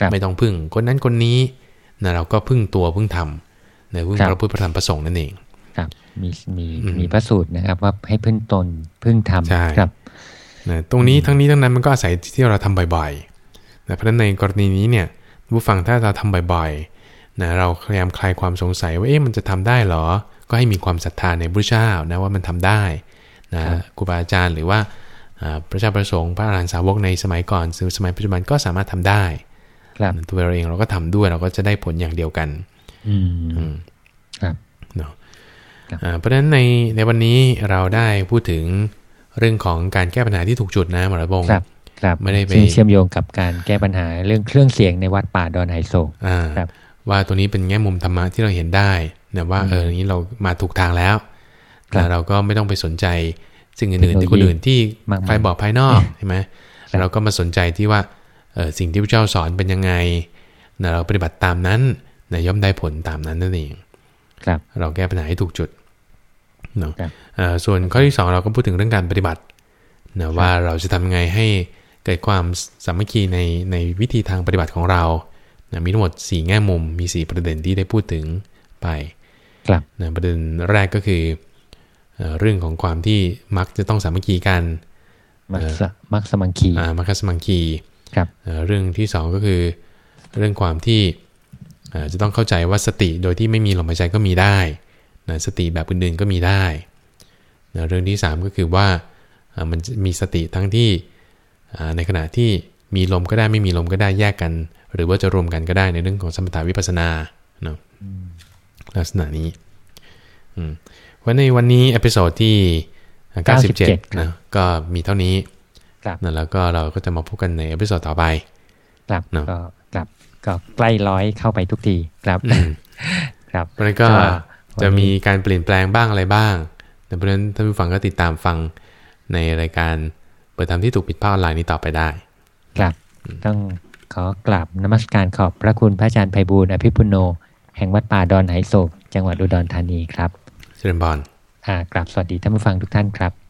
ครับไม่ต้องพึ่งคนนั้นคนนี้นะเราก็พึ่งตัวพึ่งธรรมนะพึ่งครับพระพุทธพระธรรมพระสงฆ์นั่นเองครับ มีมีอืมมีพระสูตรนะครับ ว่าให้พึ่งตนพึ่งธรรมใช่ครับนะตรงนี้ทั้งนี้ทั้งนั้นมันก็อาศัยที่เราทำบ่อยๆนะเพราะฉะนั้นในกรณีนี้เนี่ยผู้ฟังถ้าเราทำบ่อยๆนะเราพยายามคลายความสงสัยว่าเอ๊ะมันจะทำได้เหรอ ก็ให้มีความศรัทธาในพระเจ้านะว่ามันทำได้นะครับครูบาอาจารย์หรือว่าอ่า พระเจ้าประสงค์พระอรหันตสาวกในสมัยก่อนหรือสมัยปัจจุบันก็สามารถทำได้ครับตัวเราเองเราก็ทำด้วยเราก็จะได้ผลอย่างเดียวกัน อืมอืมครับเนาะครับอ่าเพราะฉะนั้นในในวันนี้เราได้พูดถึงเรื่องของการแก้ปัญหาที่ถูกจุดนะหมอระบงครับครับไม่ได้ไปซึ่งเชื่อมโยงกับการแก้ปัญหาเรื่องเครื่องเสียงในวัดป่าดอนไฮโซอ่าครับ ว่าตัวนี้เป็นแง่มุมธรรมะที่เราเห็นได้นะว่าเอออย่างนี้เรามาถูกทางแล้วครับแต่เราก็ไม่ต้องไปสนใจ สิ่งอื่นๆเทที่คโนโลยีคนอื่นที่มากมายใครบอกภายนอกใช่ไหมครับเราก็มาสนใจที่ว่าเออสิ่งที่พระเจ้าสอนเป็นยังไงนะเราปฏิบัติตามนั้นนะย่อมได้ผลตามนั้นนั่นเองครับ เราแก้ปัญหาให้ถูกจุดเนาะครับเอ่อส่วนข้อที่สองเราก็พูดถึงเรื่องการปฏิบัตินะว่าเราจะทำยังไงให้เกิดความสามัคคีในในวิธีทางปฏิบัติของเรานะมีทั้งหมด 4 แง่มุมมี 4 ประเด็นที่ได้พูดถึงไปครับนะประเด็นแรกก็คือ เอ่อเรื่องของความที่มักจะต้องสามัคคีกัน มักสมักสมังคีอ่ามัคคสมังคีครับเอ่อเรื่องที่สองก็คือ เรื่องความที่เอ่อจะต้องเข้าใจว่าสติโดยที่ไม่มีลมหายใจก็มีได้นะสติแบบอื่นๆก็มีได้นะเรื่องที่สามก็คือว่าเอ่อมันจะมีสติทั้งที่อ่าในขณะที่มีลมก็ได้ไม่มีลมก็ได้แยกกัน หรือว่าจะรวมกันก็ได้ในเรื่องของสมถาวิปัสสนาเนาะลักษณะนี้อืม วันในวันนี้ episode ที่ 97นะก็มีเท่านี้ครับนะแล้วก็เราก็จะมาพบกันใน episode ต่อไปครับเนอะก็ครับก็ใกล้ร้อยเข้าไปทุกทีครับอืมครับเพราะฉะนั้นก็ก็จะวันนี้มีการเปลี่ยนแปลงบ้างอะไรบ้างแต่เพราะฉะนั้นท่านผู้ฟังก็ติดตามฟังในรายการเปิดธรรมที่ถูกปิดภาคออนไลน์นี้ต่อไปได้ครับต้องขอกราบนมัสการขอบพระคุณพระอาจารย์ไพบูลย์อภิปุโน แห่งวัดป่าดอนไหโศกจังหวัดอุดรธานีครับ เชิญบอลอ่ากราบสวัสดีท่านผู้ฟังทุกท่านครับ